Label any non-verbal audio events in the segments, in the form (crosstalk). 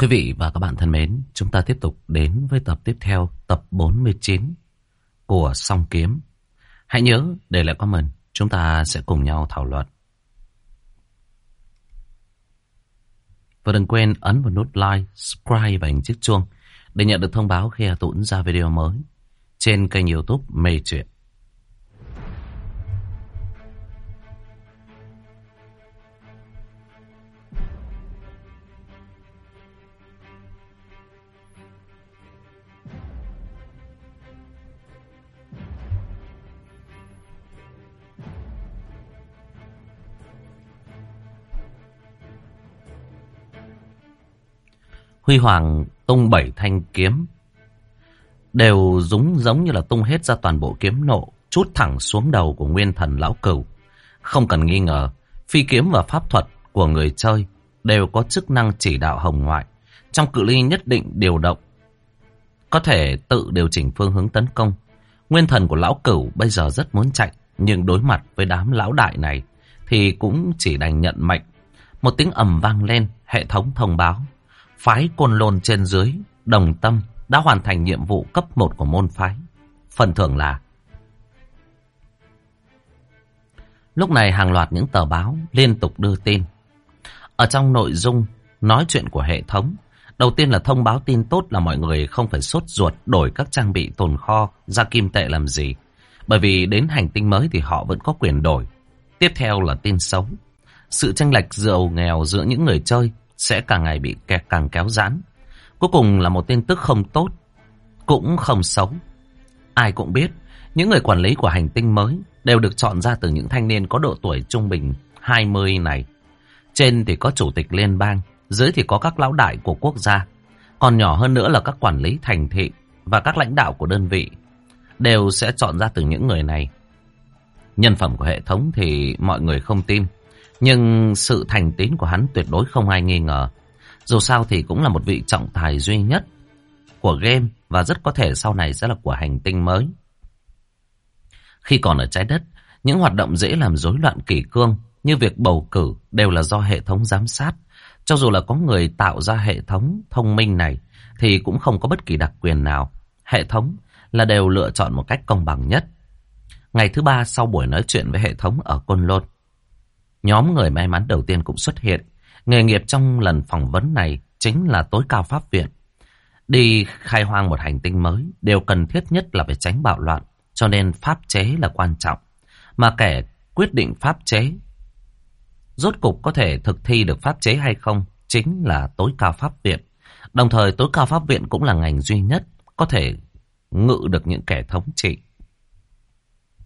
Quý vị và các bạn thân mến, chúng ta tiếp tục đến với tập tiếp theo, tập 49 của Song Kiếm. Hãy nhớ để lại comment, chúng ta sẽ cùng nhau thảo luận. Và đừng quên ấn vào nút like, subscribe và hình chiếc chuông để nhận được thông báo khi Hà Tũng ra video mới trên kênh youtube Mê Chuyện. Huy Hoàng tung bảy thanh kiếm. Đều giống giống như là tung hết ra toàn bộ kiếm nộ, chút thẳng xuống đầu của nguyên thần lão cửu. Không cần nghi ngờ, phi kiếm và pháp thuật của người chơi đều có chức năng chỉ đạo hồng ngoại. Trong cự ly nhất định điều động, có thể tự điều chỉnh phương hướng tấn công. Nguyên thần của lão cửu bây giờ rất muốn chạy, nhưng đối mặt với đám lão đại này thì cũng chỉ đành nhận mệnh. Một tiếng ầm vang lên, hệ thống thông báo phái côn lôn trên dưới, đồng tâm đã hoàn thành nhiệm vụ cấp 1 của môn phái. Phần thưởng là Lúc này hàng loạt những tờ báo liên tục đưa tin. Ở trong nội dung nói chuyện của hệ thống, đầu tiên là thông báo tin tốt là mọi người không phải sốt ruột đổi các trang bị tồn kho ra kim tệ làm gì. Bởi vì đến hành tinh mới thì họ vẫn có quyền đổi. Tiếp theo là tin xấu. Sự tranh lệch giàu nghèo giữa những người chơi sẽ càng ngày bị kẹt càng kéo giãn. Cuối cùng là một tin tức không tốt, cũng không xấu. Ai cũng biết, những người quản lý của hành tinh mới đều được chọn ra từ những thanh niên có độ tuổi trung bình 20 này. Trên thì có chủ tịch liên bang, dưới thì có các lão đại của quốc gia. Còn nhỏ hơn nữa là các quản lý thành thị và các lãnh đạo của đơn vị đều sẽ chọn ra từ những người này. Nhân phẩm của hệ thống thì mọi người không tin. Nhưng sự thành tín của hắn tuyệt đối không ai nghi ngờ. Dù sao thì cũng là một vị trọng tài duy nhất của game và rất có thể sau này sẽ là của hành tinh mới. Khi còn ở trái đất, những hoạt động dễ làm rối loạn kỷ cương như việc bầu cử đều là do hệ thống giám sát. Cho dù là có người tạo ra hệ thống thông minh này thì cũng không có bất kỳ đặc quyền nào. Hệ thống là đều lựa chọn một cách công bằng nhất. Ngày thứ ba sau buổi nói chuyện với hệ thống ở Côn Lôn, Nhóm người may mắn đầu tiên cũng xuất hiện. Nghề nghiệp trong lần phỏng vấn này chính là tối cao pháp viện. Đi khai hoang một hành tinh mới, đều cần thiết nhất là phải tránh bạo loạn, cho nên pháp chế là quan trọng. Mà kẻ quyết định pháp chế, rốt cục có thể thực thi được pháp chế hay không, chính là tối cao pháp viện. Đồng thời tối cao pháp viện cũng là ngành duy nhất có thể ngự được những kẻ thống trị.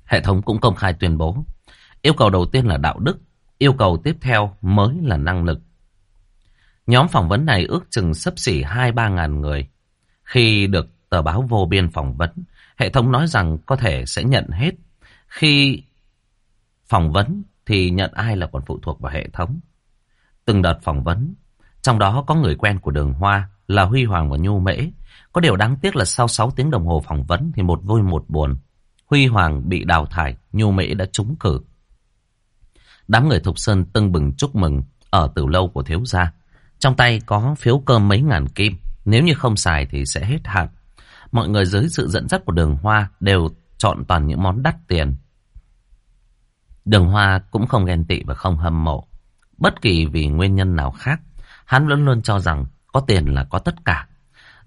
Hệ thống cũng công khai tuyên bố, yêu cầu đầu tiên là đạo đức, Yêu cầu tiếp theo mới là năng lực. Nhóm phỏng vấn này ước chừng sấp xỉ 2-3 ngàn người. Khi được tờ báo vô biên phỏng vấn, hệ thống nói rằng có thể sẽ nhận hết. Khi phỏng vấn thì nhận ai là còn phụ thuộc vào hệ thống. Từng đợt phỏng vấn, trong đó có người quen của đường Hoa là Huy Hoàng và Nhu Mễ. Có điều đáng tiếc là sau 6 tiếng đồng hồ phỏng vấn thì một vui một buồn. Huy Hoàng bị đào thải, Nhu Mễ đã trúng cử. Đám người Thục Sơn tưng bừng chúc mừng ở từ lâu của thiếu gia. Trong tay có phiếu cơm mấy ngàn kim. Nếu như không xài thì sẽ hết hạn. Mọi người dưới sự dẫn dắt của đường hoa đều chọn toàn những món đắt tiền. Đường hoa cũng không ghen tị và không hâm mộ. Bất kỳ vì nguyên nhân nào khác, hắn luôn luôn cho rằng có tiền là có tất cả.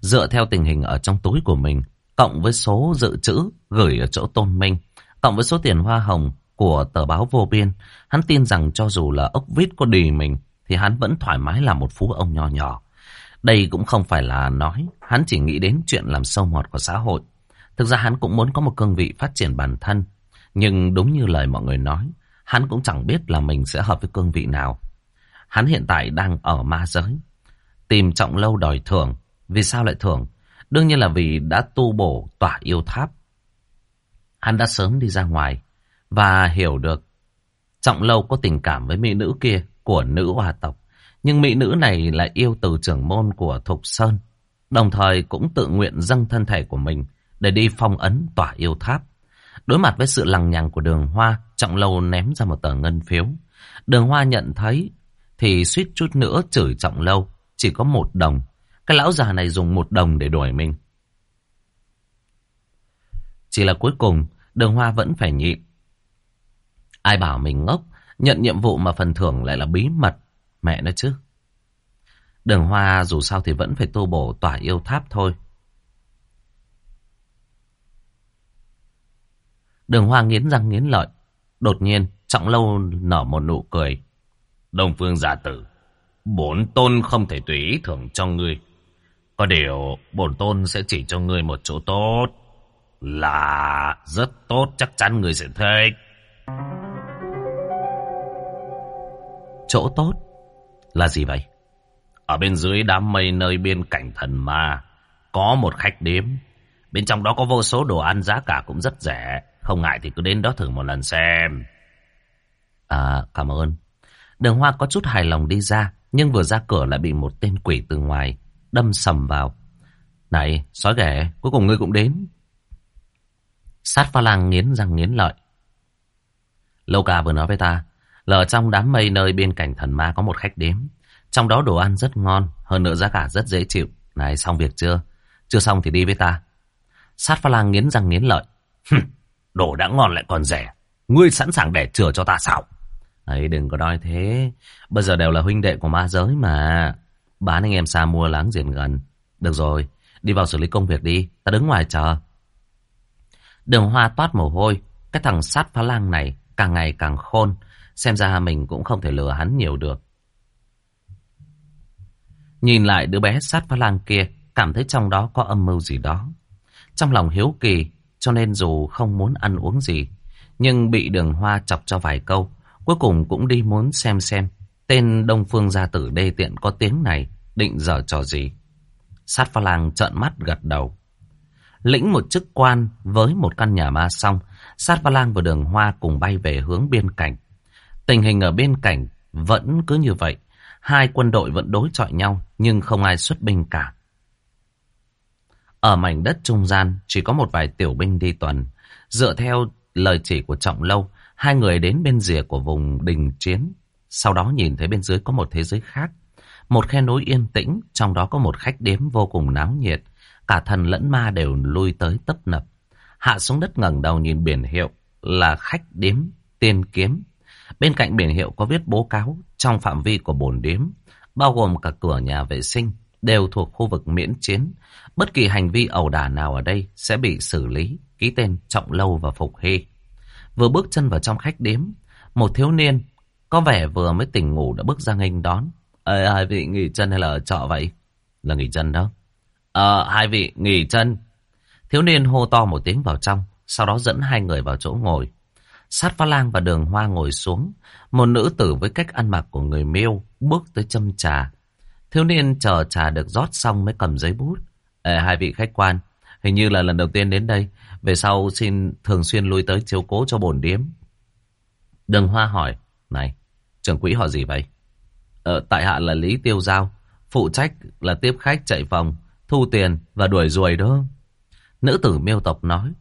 Dựa theo tình hình ở trong túi của mình, cộng với số dự trữ gửi ở chỗ tôn minh, cộng với số tiền hoa hồng của tờ báo vô biên, hắn tin rằng cho dù là ốc vít có đì mình, thì hắn vẫn thoải mái là một phú ông nho nhỏ. Đây cũng không phải là nói, hắn chỉ nghĩ đến chuyện làm sâu mọt của xã hội. Thực ra hắn cũng muốn có một cương vị phát triển bản thân. Nhưng đúng như lời mọi người nói, hắn cũng chẳng biết là mình sẽ hợp với cương vị nào. Hắn hiện tại đang ở ma giới. Tìm trọng lâu đòi thưởng. Vì sao lại thưởng? Đương nhiên là vì đã tu bổ tỏa yêu tháp. Hắn đã sớm đi ra ngoài và hiểu được Trọng Lâu có tình cảm với mỹ nữ kia của nữ hoa tộc. Nhưng mỹ nữ này lại yêu từ trưởng môn của Thục Sơn. Đồng thời cũng tự nguyện dâng thân thể của mình để đi phong ấn tỏa yêu tháp. Đối mặt với sự lằng nhằng của đường hoa, Trọng Lâu ném ra một tờ ngân phiếu. Đường hoa nhận thấy thì suýt chút nữa chửi Trọng Lâu. Chỉ có một đồng. Cái lão già này dùng một đồng để đuổi mình. Chỉ là cuối cùng, đường hoa vẫn phải nhịn. Ai bảo mình ngốc, nhận nhiệm vụ mà phần thưởng lại là bí mật. Mẹ nó chứ. Đường hoa dù sao thì vẫn phải tu bổ tỏa yêu tháp thôi. Đường hoa nghiến răng nghiến lợi. Đột nhiên, trọng lâu nở một nụ cười. Đông phương gia tử, bổn tôn không thể tùy ý thưởng cho ngươi. Có điều, bổn tôn sẽ chỉ cho ngươi một chỗ tốt. Là rất tốt, chắc chắn ngươi sẽ thích. Chỗ tốt? Là gì vậy? Ở bên dưới đám mây nơi biên cảnh thần ma, có một khách điếm. Bên trong đó có vô số đồ ăn giá cả cũng rất rẻ. Không ngại thì cứ đến đó thử một lần xem. À, cảm ơn. Đường Hoa có chút hài lòng đi ra, nhưng vừa ra cửa lại bị một tên quỷ từ ngoài đâm sầm vào. Này, sói ghẻ, cuối cùng ngươi cũng đến. Sát pha lang nghiến răng nghiến lợi. Lâu ca vừa nói với ta, là ở trong đám mây nơi bên cạnh thần ma có một khách đếm. Trong đó đồ ăn rất ngon, hơn nữa giá cả rất dễ chịu. Này, xong việc chưa? Chưa xong thì đi với ta. Sát pha lang nghiến răng nghiến lợi. đồ đã ngon lại còn rẻ. Ngươi sẵn sàng để chừa cho ta sao? Ấy đừng có nói thế. Bây giờ đều là huynh đệ của ma giới mà. Bán anh em xa mua láng giềng gần. Được rồi, đi vào xử lý công việc đi. Ta đứng ngoài chờ. Đường hoa toát mồ hôi. Cái thằng sát phá lang này càng ngày càng khôn. Xem ra mình cũng không thể lừa hắn nhiều được. Nhìn lại đứa bé sát phá lang kia. Cảm thấy trong đó có âm mưu gì đó. Trong lòng hiếu kỳ. Cho nên dù không muốn ăn uống gì. Nhưng bị đường hoa chọc cho vài câu. Cuối cùng cũng đi muốn xem xem tên Đông Phương gia tử đê tiện có tiếng này định dở trò gì. Sát pha lang trợn mắt gật đầu. Lĩnh một chức quan với một căn nhà ma xong, sát pha lang và đường hoa cùng bay về hướng biên cảnh. Tình hình ở bên cảnh vẫn cứ như vậy. Hai quân đội vẫn đối chọi nhau nhưng không ai xuất binh cả. Ở mảnh đất trung gian chỉ có một vài tiểu binh đi tuần. Dựa theo lời chỉ của Trọng Lâu, Hai người đến bên rìa của vùng đình chiến. Sau đó nhìn thấy bên dưới có một thế giới khác. Một khe núi yên tĩnh, trong đó có một khách điếm vô cùng náo nhiệt. Cả thần lẫn ma đều lui tới tấp nập. Hạ xuống đất ngẩng đầu nhìn biển hiệu là khách điếm tiên kiếm. Bên cạnh biển hiệu có viết bố cáo trong phạm vi của bồn điếm, bao gồm cả cửa nhà vệ sinh, đều thuộc khu vực miễn chiến. Bất kỳ hành vi ẩu đả nào ở đây sẽ bị xử lý, ký tên Trọng Lâu và Phục Hy. Vừa bước chân vào trong khách điếm, một thiếu niên có vẻ vừa mới tỉnh ngủ đã bước ra nghênh đón. Ê, hai vị nghỉ chân hay là ở trọ vậy? Là nghỉ chân đó. Ờ, hai vị nghỉ chân. Thiếu niên hô to một tiếng vào trong, sau đó dẫn hai người vào chỗ ngồi. Sát pha lang và đường hoa ngồi xuống. Một nữ tử với cách ăn mặc của người miêu bước tới châm trà. Thiếu niên chờ trà được rót xong mới cầm giấy bút. Ê, hai vị khách quan, hình như là lần đầu tiên đến đây. Về sau xin thường xuyên lui tới chiếu cố cho bổn điếm. Đường Hoa hỏi, này, trưởng quỹ họ gì vậy? Ờ, tại hạ là Lý Tiêu Giao, phụ trách là tiếp khách chạy phòng, thu tiền và đuổi ruồi đó. Nữ tử miêu tộc nói,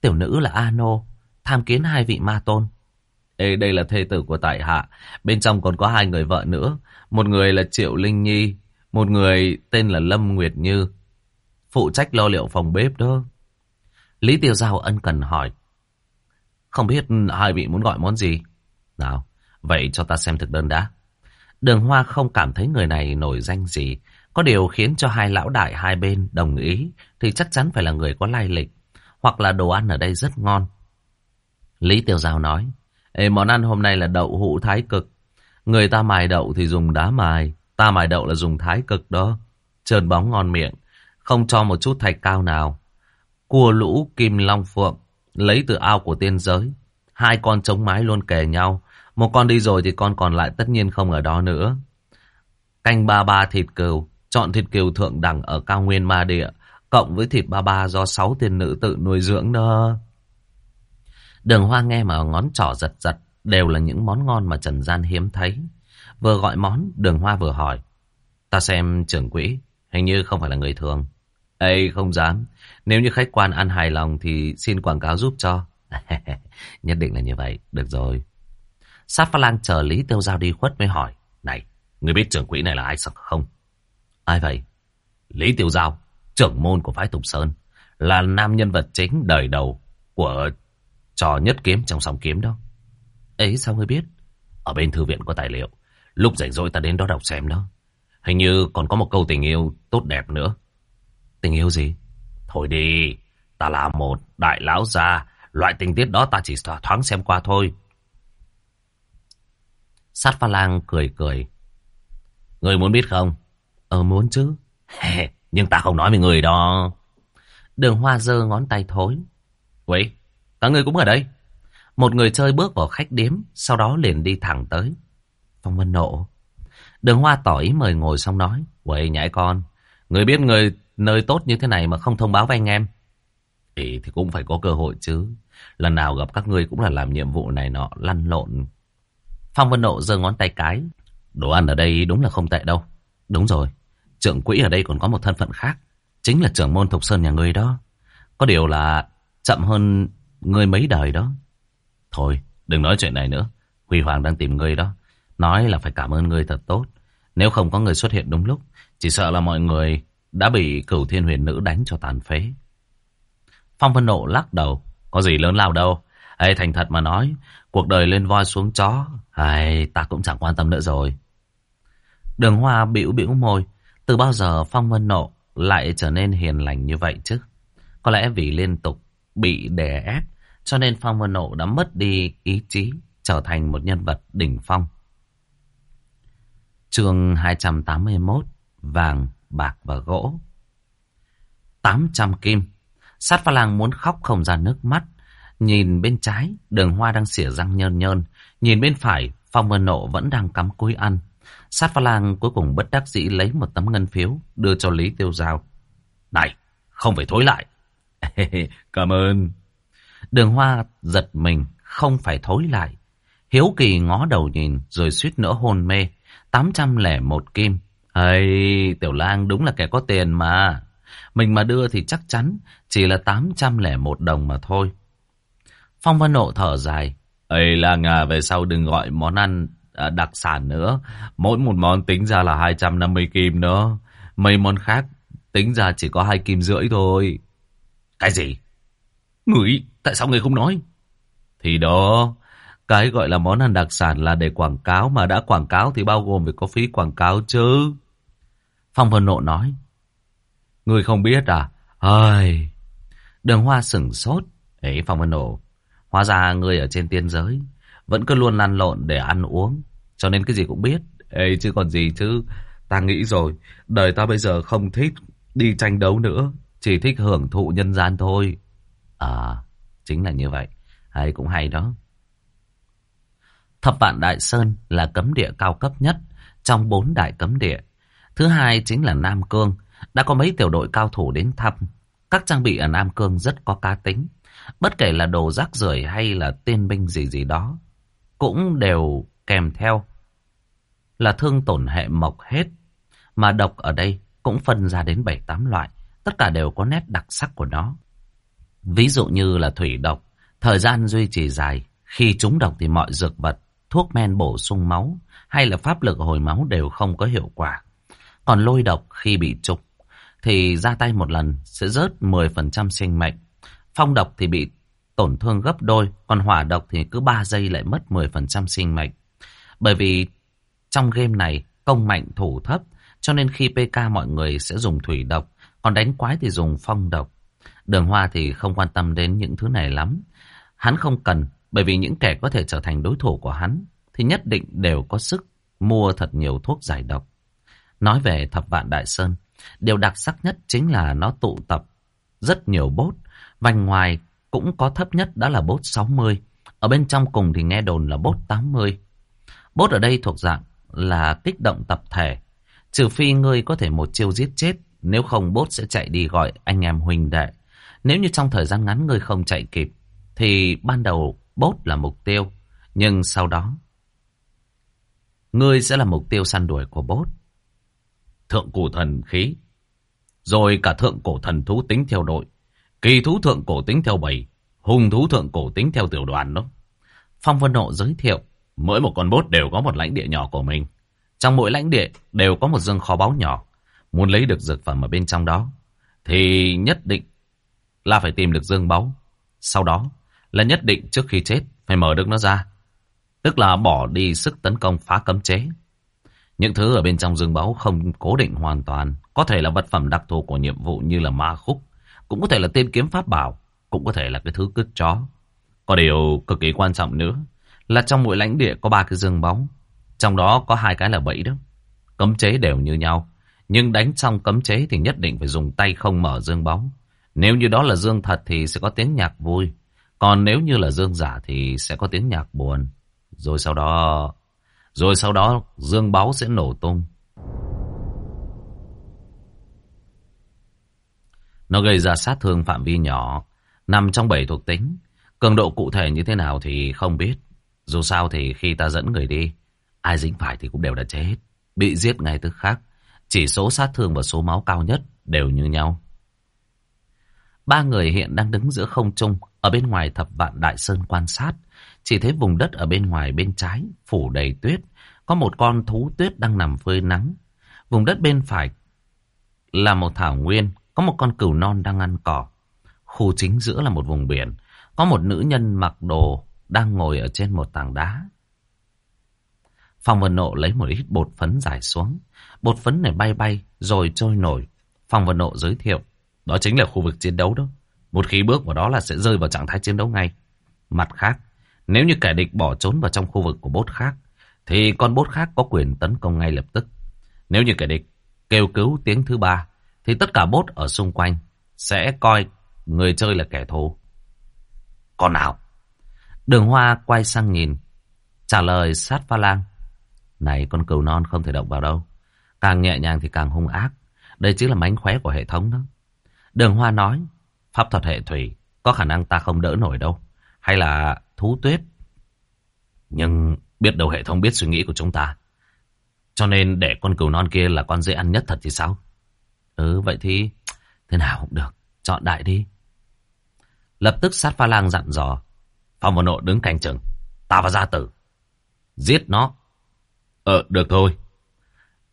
tiểu nữ là Ano, tham kiến hai vị ma tôn. Ê, đây là thê tử của tại hạ, bên trong còn có hai người vợ nữa, một người là Triệu Linh Nhi, một người tên là Lâm Nguyệt Như, phụ trách lo liệu phòng bếp đó. Lý Tiêu Giao ân cần hỏi. Không biết hai vị muốn gọi món gì? Nào, vậy cho ta xem thực đơn đã. Đường Hoa không cảm thấy người này nổi danh gì. Có điều khiến cho hai lão đại hai bên đồng ý thì chắc chắn phải là người có lai lịch. Hoặc là đồ ăn ở đây rất ngon. Lý Tiêu Giao nói. Ê, món ăn hôm nay là đậu hũ thái cực. Người ta mài đậu thì dùng đá mài. Ta mài đậu là dùng thái cực đó. Trơn bóng ngon miệng. Không cho một chút thạch cao nào. Cua lũ kim long phượng, lấy từ ao của tiên giới. Hai con chống mái luôn kề nhau. Một con đi rồi thì con còn lại tất nhiên không ở đó nữa. Canh ba ba thịt cừu, chọn thịt cừu thượng đẳng ở cao nguyên ma địa, cộng với thịt ba ba do sáu tiên nữ tự nuôi dưỡng đó. Đường hoa nghe mà ngón trỏ giật giật, đều là những món ngon mà Trần Gian hiếm thấy. Vừa gọi món, đường hoa vừa hỏi. Ta xem trưởng quỹ, hình như không phải là người thường. Ê, không dám. Nếu như khách quan ăn hài lòng thì xin quảng cáo giúp cho. (laughs) Nhất định là như vậy. Được rồi. Sát pha lang chờ Lý Tiêu Giao đi khuất mới hỏi. Này, người biết trưởng quỹ này là ai sao không? Ai vậy? Lý Tiêu Giao, trưởng môn của phái Tục Sơn, là nam nhân vật chính đời đầu của trò nhất kiếm trong sóng kiếm đó. Ấy sao ngươi biết? Ở bên thư viện có tài liệu. Lúc rảnh rỗi ta đến đó đọc xem đó. Hình như còn có một câu tình yêu tốt đẹp nữa. Tình yêu gì? Thôi đi, ta là một đại lão già Loại tình tiết đó ta chỉ thoáng xem qua thôi. Sát pha lang cười cười. Người muốn biết không? Ờ muốn chứ. (laughs) Nhưng ta không nói với người đó. Đường hoa dơ ngón tay thối. Vậy, các người cũng ở đây. Một người chơi bước vào khách điếm, sau đó liền đi thẳng tới. Phong Vân nộ. Đường hoa tỏ ý mời ngồi xong nói. Vậy nhãi con, người biết người nơi tốt như thế này mà không thông báo với anh em. Thì, thì cũng phải có cơ hội chứ. Lần nào gặp các ngươi cũng là làm nhiệm vụ này nọ, lăn lộn. Phong Vân Nộ giơ ngón tay cái. Đồ ăn ở đây đúng là không tệ đâu. Đúng rồi, trưởng quỹ ở đây còn có một thân phận khác. Chính là trưởng môn Thục Sơn nhà ngươi đó. Có điều là chậm hơn ngươi mấy đời đó. Thôi, đừng nói chuyện này nữa. Huy Hoàng đang tìm ngươi đó. Nói là phải cảm ơn ngươi thật tốt. Nếu không có người xuất hiện đúng lúc, chỉ sợ là mọi người đã bị cửu thiên huyền nữ đánh cho tàn phế. Phong Vân Nộ lắc đầu. Có gì lớn lao đâu. Ê, thành thật mà nói, cuộc đời lên voi xuống chó, ai, ta cũng chẳng quan tâm nữa rồi. Đường Hoa bĩu bĩu môi, từ bao giờ Phong Vân Nộ lại trở nên hiền lành như vậy chứ? Có lẽ vì liên tục bị đè ép, cho nên Phong Vân Nộ đã mất đi ý chí, trở thành một nhân vật đỉnh phong. Trường 281 Vàng, bạc và gỗ. 800 kim. Sát pha lang muốn khóc không ra nước mắt. Nhìn bên trái Đường hoa đang xỉa răng nhơn nhơn. Nhìn bên phải Phong Vân Nộ vẫn đang cắm cúi ăn. Sát pha lang cuối cùng bất đắc dĩ lấy một tấm ngân phiếu Đưa cho Lý Tiêu Giao. Này không phải thối lại. (laughs) Cảm ơn. Đường hoa giật mình Không phải thối lại Hiếu kỳ ngó đầu nhìn Rồi suýt nữa hôn mê 801 kim Ây, Tiểu Lang đúng là kẻ có tiền mà. Mình mà đưa thì chắc chắn chỉ là 801 đồng mà thôi. Phong Vân Nộ thở dài. Ây Lang à, về sau đừng gọi món ăn à, đặc sản nữa. Mỗi một món tính ra là 250 kim nữa. Mấy món khác tính ra chỉ có hai kim rưỡi thôi. Cái gì? Người, tại sao người không nói? Thì đó, cái gọi là món ăn đặc sản là để quảng cáo mà đã quảng cáo thì bao gồm phải có phí quảng cáo chứ. Phong Vân Nộ nói. Người không biết à? Ơi! Đường Hoa sửng sốt. Ấy Phong Vân Nộ, hóa ra người ở trên tiên giới vẫn cứ luôn lăn lộn để ăn uống. Cho nên cái gì cũng biết. Ê chứ còn gì chứ. Ta nghĩ rồi, đời ta bây giờ không thích đi tranh đấu nữa. Chỉ thích hưởng thụ nhân gian thôi. À, chính là như vậy. Hay cũng hay đó. Thập vạn Đại Sơn là cấm địa cao cấp nhất trong bốn đại cấm địa. Thứ hai chính là Nam Cương. Đã có mấy tiểu đội cao thủ đến thăm. Các trang bị ở Nam Cương rất có cá tính. Bất kể là đồ rác rưởi hay là tiên binh gì gì đó. Cũng đều kèm theo là thương tổn hệ mộc hết. Mà độc ở đây cũng phân ra đến 7-8 loại. Tất cả đều có nét đặc sắc của nó. Ví dụ như là thủy độc. Thời gian duy trì dài. Khi trúng độc thì mọi dược vật, thuốc men bổ sung máu hay là pháp lực hồi máu đều không có hiệu quả. Còn lôi độc khi bị trục thì ra tay một lần sẽ rớt 10% sinh mệnh. Phong độc thì bị tổn thương gấp đôi, còn hỏa độc thì cứ 3 giây lại mất 10% sinh mệnh. Bởi vì trong game này công mạnh thủ thấp, cho nên khi PK mọi người sẽ dùng thủy độc, còn đánh quái thì dùng phong độc. Đường Hoa thì không quan tâm đến những thứ này lắm. Hắn không cần, bởi vì những kẻ có thể trở thành đối thủ của hắn thì nhất định đều có sức mua thật nhiều thuốc giải độc. Nói về thập vạn đại sơn, điều đặc sắc nhất chính là nó tụ tập rất nhiều bốt. Vành ngoài cũng có thấp nhất đã là bốt 60. Ở bên trong cùng thì nghe đồn là bốt 80. Bốt ở đây thuộc dạng là kích động tập thể. Trừ phi ngươi có thể một chiêu giết chết, nếu không bốt sẽ chạy đi gọi anh em huynh đệ. Nếu như trong thời gian ngắn ngươi không chạy kịp, thì ban đầu bốt là mục tiêu. Nhưng sau đó, ngươi sẽ là mục tiêu săn đuổi của bốt thượng cổ thần khí. Rồi cả thượng cổ thần thú tính theo đội. Kỳ thú thượng cổ tính theo bầy. Hùng thú thượng cổ tính theo tiểu đoàn đó. Phong Vân Nộ giới thiệu. Mỗi một con bốt đều có một lãnh địa nhỏ của mình. Trong mỗi lãnh địa đều có một dương kho báu nhỏ. muốn lấy được dược phẩm ở bên trong đó, thì nhất định là phải tìm được dương báu. Sau đó là nhất định trước khi chết phải mở được nó ra. Tức là bỏ đi sức tấn công phá cấm chế. Những thứ ở bên trong dương báu không cố định hoàn toàn. Có thể là vật phẩm đặc thù của nhiệm vụ như là ma khúc. Cũng có thể là tên kiếm pháp bảo. Cũng có thể là cái thứ cứt chó. Có điều cực kỳ quan trọng nữa là trong mỗi lãnh địa có ba cái dương báu. Trong đó có hai cái là bẫy đó. Cấm chế đều như nhau. Nhưng đánh xong cấm chế thì nhất định phải dùng tay không mở dương báu. Nếu như đó là dương thật thì sẽ có tiếng nhạc vui. Còn nếu như là dương giả thì sẽ có tiếng nhạc buồn. Rồi sau đó... Rồi sau đó dương báu sẽ nổ tung. Nó gây ra sát thương phạm vi nhỏ, nằm trong bảy thuộc tính. Cường độ cụ thể như thế nào thì không biết. Dù sao thì khi ta dẫn người đi, ai dính phải thì cũng đều đã chết. Bị giết ngay tức khắc. Chỉ số sát thương và số máu cao nhất đều như nhau. Ba người hiện đang đứng giữa không trung, ở bên ngoài thập vạn đại sơn quan sát. Chỉ thấy vùng đất ở bên ngoài bên trái, phủ đầy tuyết. Có một con thú tuyết đang nằm phơi nắng. Vùng đất bên phải là một thảo nguyên, có một con cừu non đang ăn cỏ. Khu chính giữa là một vùng biển, có một nữ nhân mặc đồ đang ngồi ở trên một tảng đá. Phong Vân Nộ lấy một ít bột phấn giải xuống. Bột phấn này bay bay rồi trôi nổi. Phong Vân Nộ giới thiệu. Đó chính là khu vực chiến đấu đó. Một khi bước vào đó là sẽ rơi vào trạng thái chiến đấu ngay. Mặt khác, nếu như kẻ địch bỏ trốn vào trong khu vực của bốt khác, thì con bốt khác có quyền tấn công ngay lập tức. Nếu như kẻ địch kêu cứu tiếng thứ ba, thì tất cả bốt ở xung quanh sẽ coi người chơi là kẻ thù. Còn nào? Đường Hoa quay sang nhìn, trả lời sát pha lang. Này con cừu non không thể động vào đâu. Càng nhẹ nhàng thì càng hung ác. Đây chính là mánh khóe của hệ thống đó. Đường Hoa nói, pháp thuật hệ thủy, có khả năng ta không đỡ nổi đâu. Hay là thú tuyết. Nhưng biết đâu hệ thống biết suy nghĩ của chúng ta. Cho nên để con cừu non kia là con dễ ăn nhất thật thì sao? Ừ, vậy thì thế nào cũng được. Chọn đại đi. Lập tức sát pha lang dặn dò. Phong và nộ đứng canh chừng. Ta và gia tử. Giết nó. Ờ, được thôi.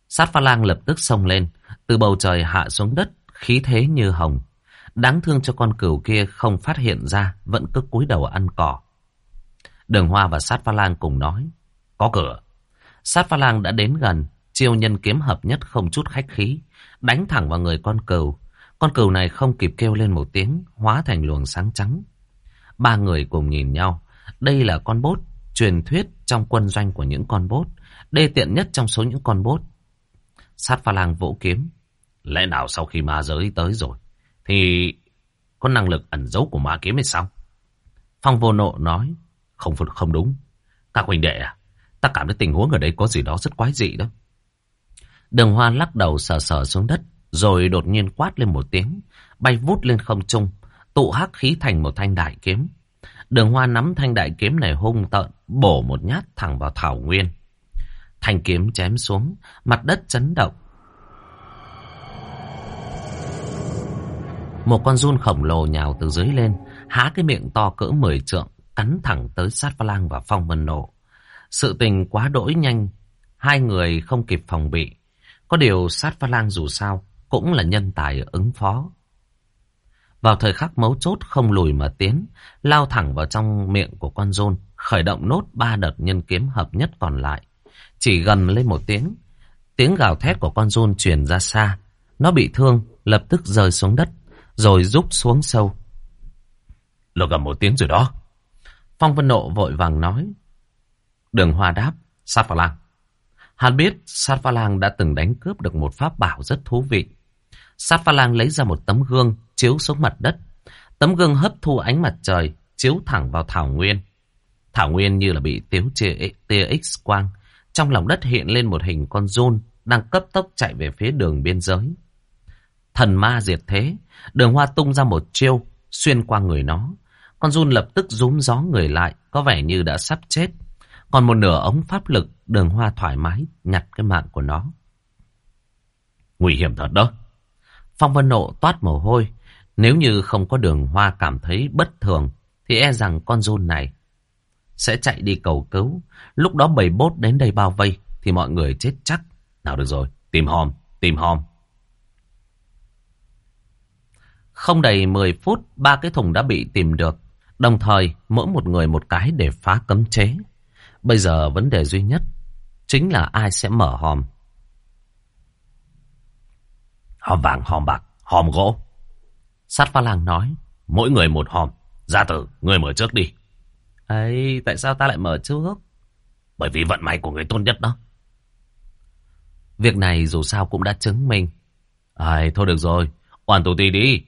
Sát pha lang lập tức xông lên. Từ bầu trời hạ xuống đất. Khí thế như hồng. Đáng thương cho con cừu kia không phát hiện ra. Vẫn cứ cúi đầu ăn cỏ. Đường Hoa và Sát Pha Lang cùng nói. Có cửa. Sát Pha Lang đã đến gần. Chiêu nhân kiếm hợp nhất không chút khách khí. Đánh thẳng vào người con cừu. Con cừu này không kịp kêu lên một tiếng. Hóa thành luồng sáng trắng. Ba người cùng nhìn nhau. Đây là con bốt. Truyền thuyết trong quân doanh của những con bốt. Đê tiện nhất trong số những con bốt. Sát pha lang vỗ kiếm. Lẽ nào sau khi ma giới tới rồi. Thì có năng lực ẩn giấu của ma kiếm hay sao? Phong vô nộ nói. Không không đúng. Các huynh đệ à. Ta cảm thấy tình huống ở đây có gì đó rất quái dị đó. Đường hoa lắc đầu sờ sờ xuống đất. Rồi đột nhiên quát lên một tiếng. Bay vút lên không trung. Tụ hắc khí thành một thanh đại kiếm. Đường hoa nắm thanh đại kiếm này hung tợn. Bổ một nhát thẳng vào thảo nguyên. Thanh kiếm chém xuống. Mặt đất chấn động. Một con run khổng lồ nhào từ dưới lên. Há cái miệng to cỡ 10 trượng. Cắn thẳng tới sát pha lang và phong vân nộ. Sự tình quá đỗi nhanh. Hai người không kịp phòng bị. Có điều sát pha lang dù sao cũng là nhân tài ứng phó. Vào thời khắc mấu chốt không lùi mà tiến, lao thẳng vào trong miệng của con rôn, khởi động nốt ba đợt nhân kiếm hợp nhất còn lại. Chỉ gần lên một tiếng, tiếng gào thét của con rôn truyền ra xa. Nó bị thương, lập tức rơi xuống đất, rồi rút xuống sâu. Nó gầm một tiếng rồi đó. Phong Vân Nộ vội vàng nói. Đường Hoa đáp, Sát Phà Lang. Hắn biết Sát Phà Lang đã từng đánh cướp được một pháp bảo rất thú vị. Sát Phà Lang lấy ra một tấm gương chiếu xuống mặt đất. Tấm gương hấp thu ánh mặt trời chiếu thẳng vào Thảo Nguyên. Thảo Nguyên như là bị tiếu chia tia X quang. Trong lòng đất hiện lên một hình con run đang cấp tốc chạy về phía đường biên giới. Thần ma diệt thế, đường hoa tung ra một chiêu xuyên qua người nó. Con run lập tức rúm gió người lại, có vẻ như đã sắp chết. Còn một nửa ống pháp lực, đường hoa thoải mái nhặt cái mạng của nó. Nguy hiểm thật đó. Phong Vân Nộ toát mồ hôi. Nếu như không có đường hoa cảm thấy bất thường, thì e rằng con run này sẽ chạy đi cầu cứu. Lúc đó bầy bốt đến đây bao vây, thì mọi người chết chắc. Nào được rồi, tìm hòm, tìm hòm. Không đầy 10 phút, ba cái thùng đã bị tìm được. Đồng thời, mỗi một người một cái để phá cấm chế. Bây giờ vấn đề duy nhất chính là ai sẽ mở hòm. Hòm vàng, hòm bạc, hòm gỗ. Sát pha lang nói, mỗi người một hòm. Gia tử, người mở trước đi. ấy tại sao ta lại mở trước? Bởi vì vận may của người tốt nhất đó. Việc này dù sao cũng đã chứng minh. Ai, thôi được rồi, hoàn tù ti đi.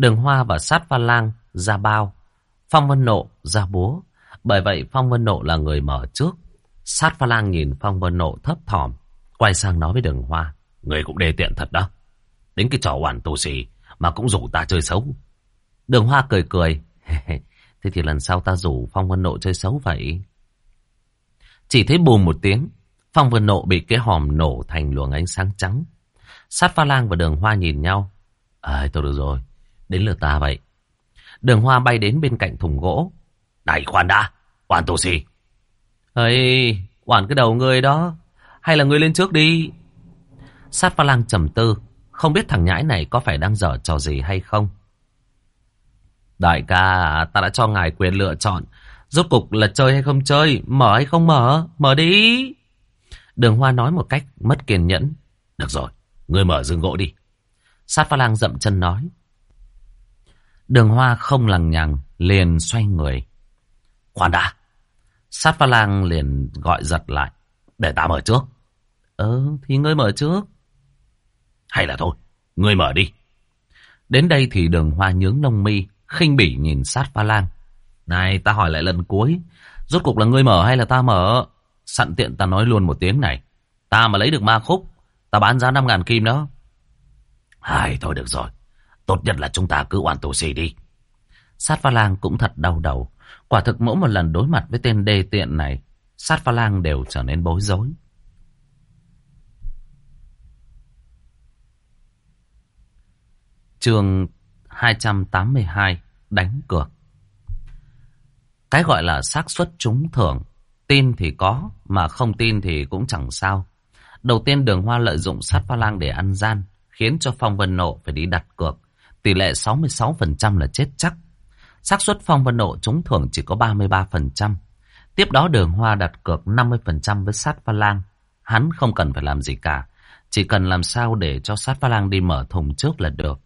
Đường Hoa và Sát Pha Lang ra bao. Phong Vân Nộ ra búa. Bởi vậy Phong Vân Nộ là người mở trước. Sát Pha Lang nhìn Phong Vân Nộ thấp thỏm. Quay sang nói với Đường Hoa. Người cũng đề tiện thật đó. Đến cái trò hoàn tù xì mà cũng rủ ta chơi xấu. Đường Hoa cười cười. Thế thì lần sau ta rủ Phong Vân Nộ chơi xấu vậy. Chỉ thấy bùm một tiếng. Phong Vân Nộ bị cái hòm nổ thành luồng ánh sáng trắng. Sát Pha Lang và Đường Hoa nhìn nhau. À, tôi được rồi. Đến lượt ta vậy. Đường Hoa bay đến bên cạnh thùng gỗ. Này khoan đã. Hoàn tổ gì? Ây, hoàn cái đầu người đó. Hay là người lên trước đi. Sát pha lang trầm tư. Không biết thằng nhãi này có phải đang dở trò gì hay không. Đại ca, ta đã cho ngài quyền lựa chọn. Rốt cục là chơi hay không chơi, mở hay không mở, mở đi. Đường Hoa nói một cách mất kiên nhẫn. Được rồi, ngươi mở rừng gỗ đi. Sát pha lang dậm chân nói. Đường Hoa không lằng nhằng, liền xoay người. Khoan đã. Sát pha lang liền gọi giật lại. Để ta mở trước. ừ thì ngươi mở trước. Hay là thôi, ngươi mở đi. Đến đây thì đường hoa nhướng lông mi, khinh bỉ nhìn sát pha lang. Này, ta hỏi lại lần cuối. Rốt cục là ngươi mở hay là ta mở? Sẵn tiện ta nói luôn một tiếng này. Ta mà lấy được ma khúc, ta bán giá 5 ngàn kim đó. Ai, thôi được rồi. Tốt nhất là chúng ta cứ oan tù xì đi. Sát pha lang cũng thật đau đầu. Quả thực mỗi một lần đối mặt với tên đê tiện này, sát pha lang đều trở nên bối rối. Chương 282 Đánh cược Cái gọi là xác suất trúng thưởng Tin thì có Mà không tin thì cũng chẳng sao Đầu tiên đường hoa lợi dụng sát pha lang để ăn gian Khiến cho Phong Vân Nộ phải đi đặt cược Tỷ lệ 66% là chết chắc xác suất Phong Vân Nộ trúng thưởng chỉ có 33%. Tiếp đó đường hoa đặt cược 50% với sát pha lang Hắn không cần phải làm gì cả Chỉ cần làm sao để cho sát pha lang đi mở thùng trước là được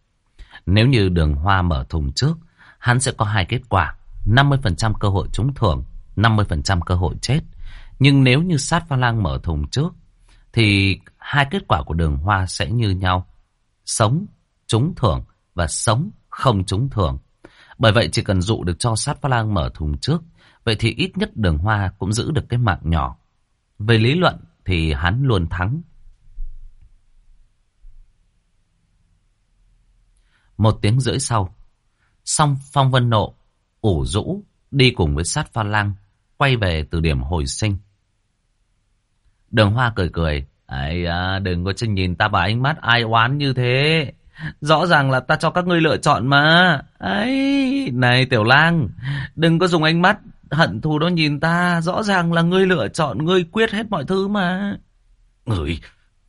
nếu như đường hoa mở thùng trước, hắn sẽ có hai kết quả. 50% cơ hội trúng thưởng, 50% cơ hội chết. Nhưng nếu như sát pha lang mở thùng trước, thì hai kết quả của đường hoa sẽ như nhau. Sống, trúng thưởng và sống, không trúng thưởng. Bởi vậy chỉ cần dụ được cho sát pha lang mở thùng trước, vậy thì ít nhất đường hoa cũng giữ được cái mạng nhỏ. Về lý luận thì hắn luôn thắng. Một tiếng rưỡi sau, song Phong Vân Nộ, ủ rũ, đi cùng với sát pha lang, quay về từ điểm hồi sinh. Đường Hoa cười cười, ấy à, đừng có chân nhìn ta bà ánh mắt ai oán như thế. Rõ ràng là ta cho các ngươi lựa chọn mà. ấy này tiểu lang, đừng có dùng ánh mắt hận thù đó nhìn ta. Rõ ràng là ngươi lựa chọn, ngươi quyết hết mọi thứ mà. người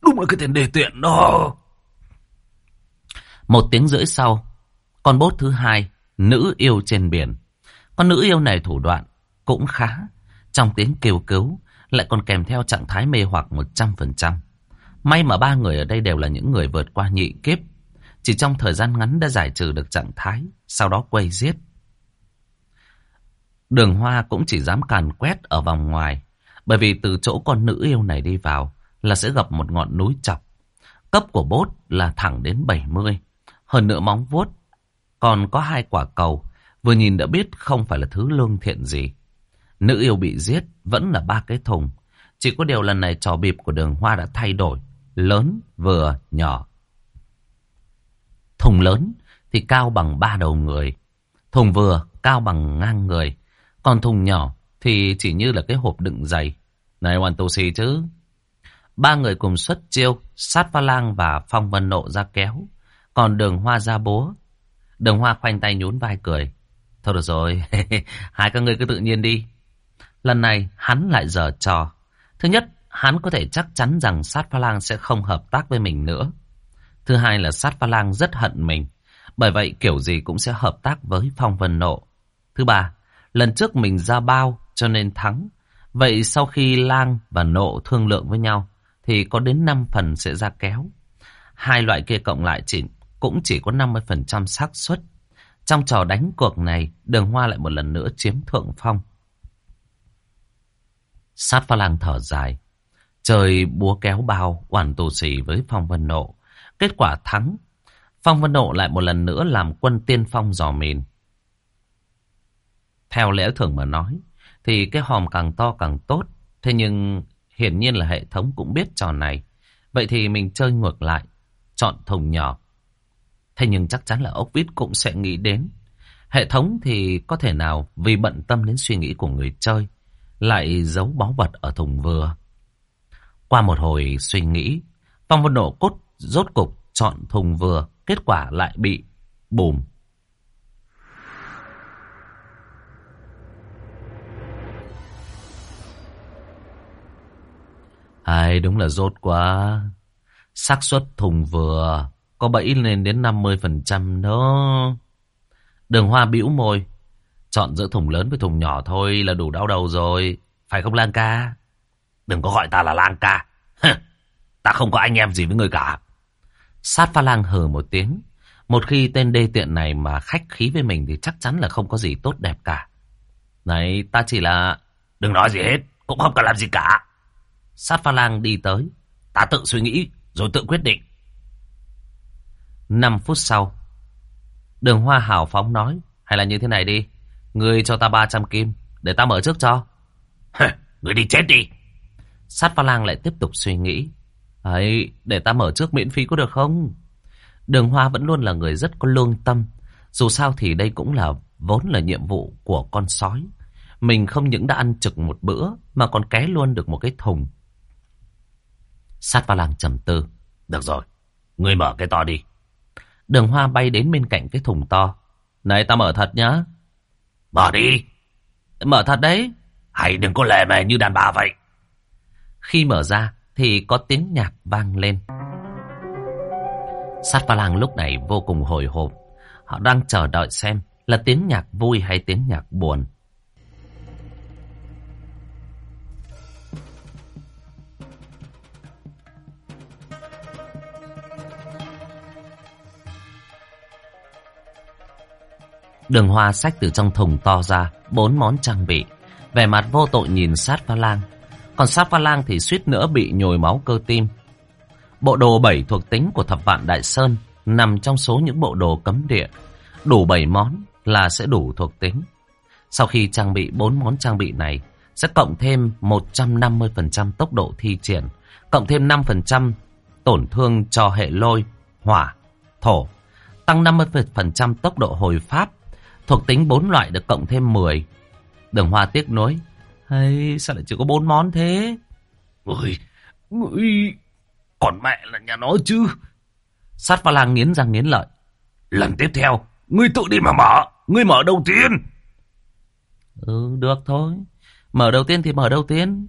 đúng là cái tên đề tiện đó. Một tiếng rưỡi sau, con bốt thứ hai, nữ yêu trên biển. Con nữ yêu này thủ đoạn cũng khá. Trong tiếng kêu cứu, lại còn kèm theo trạng thái mê hoặc 100%. May mà ba người ở đây đều là những người vượt qua nhị kiếp. Chỉ trong thời gian ngắn đã giải trừ được trạng thái, sau đó quay giết. Đường hoa cũng chỉ dám càn quét ở vòng ngoài, bởi vì từ chỗ con nữ yêu này đi vào là sẽ gặp một ngọn núi chọc. Cấp của bốt là thẳng đến 70. Hơn nữa móng vuốt còn có hai quả cầu, vừa nhìn đã biết không phải là thứ lương thiện gì. Nữ yêu bị giết vẫn là ba cái thùng. Chỉ có điều lần này trò bịp của đường hoa đã thay đổi, lớn, vừa, nhỏ. Thùng lớn thì cao bằng ba đầu người, thùng vừa cao bằng ngang người, còn thùng nhỏ thì chỉ như là cái hộp đựng giày. Này hoàn tù xì chứ. Ba người cùng xuất chiêu, sát pha lang và phong vân nộ ra kéo. Còn đường hoa ra bố. Đường hoa khoanh tay nhún vai cười. Thôi được rồi, (laughs) hai các người cứ tự nhiên đi. Lần này hắn lại dở trò. Thứ nhất, hắn có thể chắc chắn rằng sát pha lang sẽ không hợp tác với mình nữa. Thứ hai là sát pha lang rất hận mình. Bởi vậy kiểu gì cũng sẽ hợp tác với Phong Vân Nộ. Thứ ba, lần trước mình ra bao cho nên thắng. Vậy sau khi Lang và Nộ thương lượng với nhau thì có đến 5 phần sẽ ra kéo. Hai loại kia cộng lại chỉ cũng chỉ có 50% xác suất. Trong trò đánh cuộc này, đường hoa lại một lần nữa chiếm thượng phong. Sát pha lang thở dài. Trời búa kéo bao, quản tù xì với Phong Vân Nộ. Kết quả thắng. Phong Vân độ lại một lần nữa làm quân tiên phong dò mìn. Theo lẽ thường mà nói, thì cái hòm càng to càng tốt. Thế nhưng hiển nhiên là hệ thống cũng biết trò này. Vậy thì mình chơi ngược lại, chọn thùng nhỏ. Thế nhưng chắc chắn là ốc vít cũng sẽ nghĩ đến. Hệ thống thì có thể nào vì bận tâm đến suy nghĩ của người chơi, lại giấu báu vật ở thùng vừa. Qua một hồi suy nghĩ, Phong Vân độ cốt rốt cục chọn thùng vừa, kết quả lại bị bùm. Ai đúng là rốt quá. xác suất thùng vừa có bẫy lên đến 50% đó. Đường hoa bĩu môi. Chọn giữa thùng lớn với thùng nhỏ thôi là đủ đau đầu rồi. Phải không Lan ca? Đừng có gọi ta là Lan ca. ta không có anh em gì với người cả. Sát pha lang hừ một tiếng. Một khi tên đê tiện này mà khách khí với mình thì chắc chắn là không có gì tốt đẹp cả. Này, ta chỉ là... Đừng nói gì hết, cũng không cần làm gì cả. Sát pha lang đi tới. Ta tự suy nghĩ, rồi tự quyết định. 5 phút sau, đường hoa hào phóng nói, hay là như thế này đi, ngươi cho ta 300 kim, để ta mở trước cho. ngươi đi chết đi. Sát pha lang lại tiếp tục suy nghĩ. Ấy, để ta mở trước miễn phí có được không? Đường hoa vẫn luôn là người rất có lương tâm. Dù sao thì đây cũng là vốn là nhiệm vụ của con sói. Mình không những đã ăn trực một bữa, mà còn ké luôn được một cái thùng. Sát pha lang trầm tư. Được rồi, ngươi mở cái to đi. Đường hoa bay đến bên cạnh cái thùng to. Này ta mở thật nhá. Mở đi. Mở thật đấy. Hay đừng có lè mè như đàn bà vậy. Khi mở ra thì có tiếng nhạc vang lên. Sát pha lang lúc này vô cùng hồi hộp. Họ đang chờ đợi xem là tiếng nhạc vui hay tiếng nhạc buồn. Đường hoa sách từ trong thùng to ra, bốn món trang bị. Vẻ mặt vô tội nhìn sát pha lang. Còn Sa pha lang thì suýt nữa bị nhồi máu cơ tim. Bộ đồ bảy thuộc tính của thập vạn Đại Sơn nằm trong số những bộ đồ cấm địa. Đủ bảy món là sẽ đủ thuộc tính. Sau khi trang bị bốn món trang bị này, sẽ cộng thêm 150% tốc độ thi triển, cộng thêm 5% tổn thương cho hệ lôi, hỏa, thổ, tăng 50% tốc độ hồi pháp Thuộc tính bốn loại được cộng thêm 10. Đường hoa tiếc nối, hay sao lại chỉ có bốn món thế? Ôi, ôi, còn mẹ là nhà nó chứ. Sát pha lang nghiến răng nghiến lợi. Lần tiếp theo, ngươi tự đi mà mở. Ngươi mở đầu tiên. Ừ, được thôi. Mở đầu tiên thì mở đầu tiên.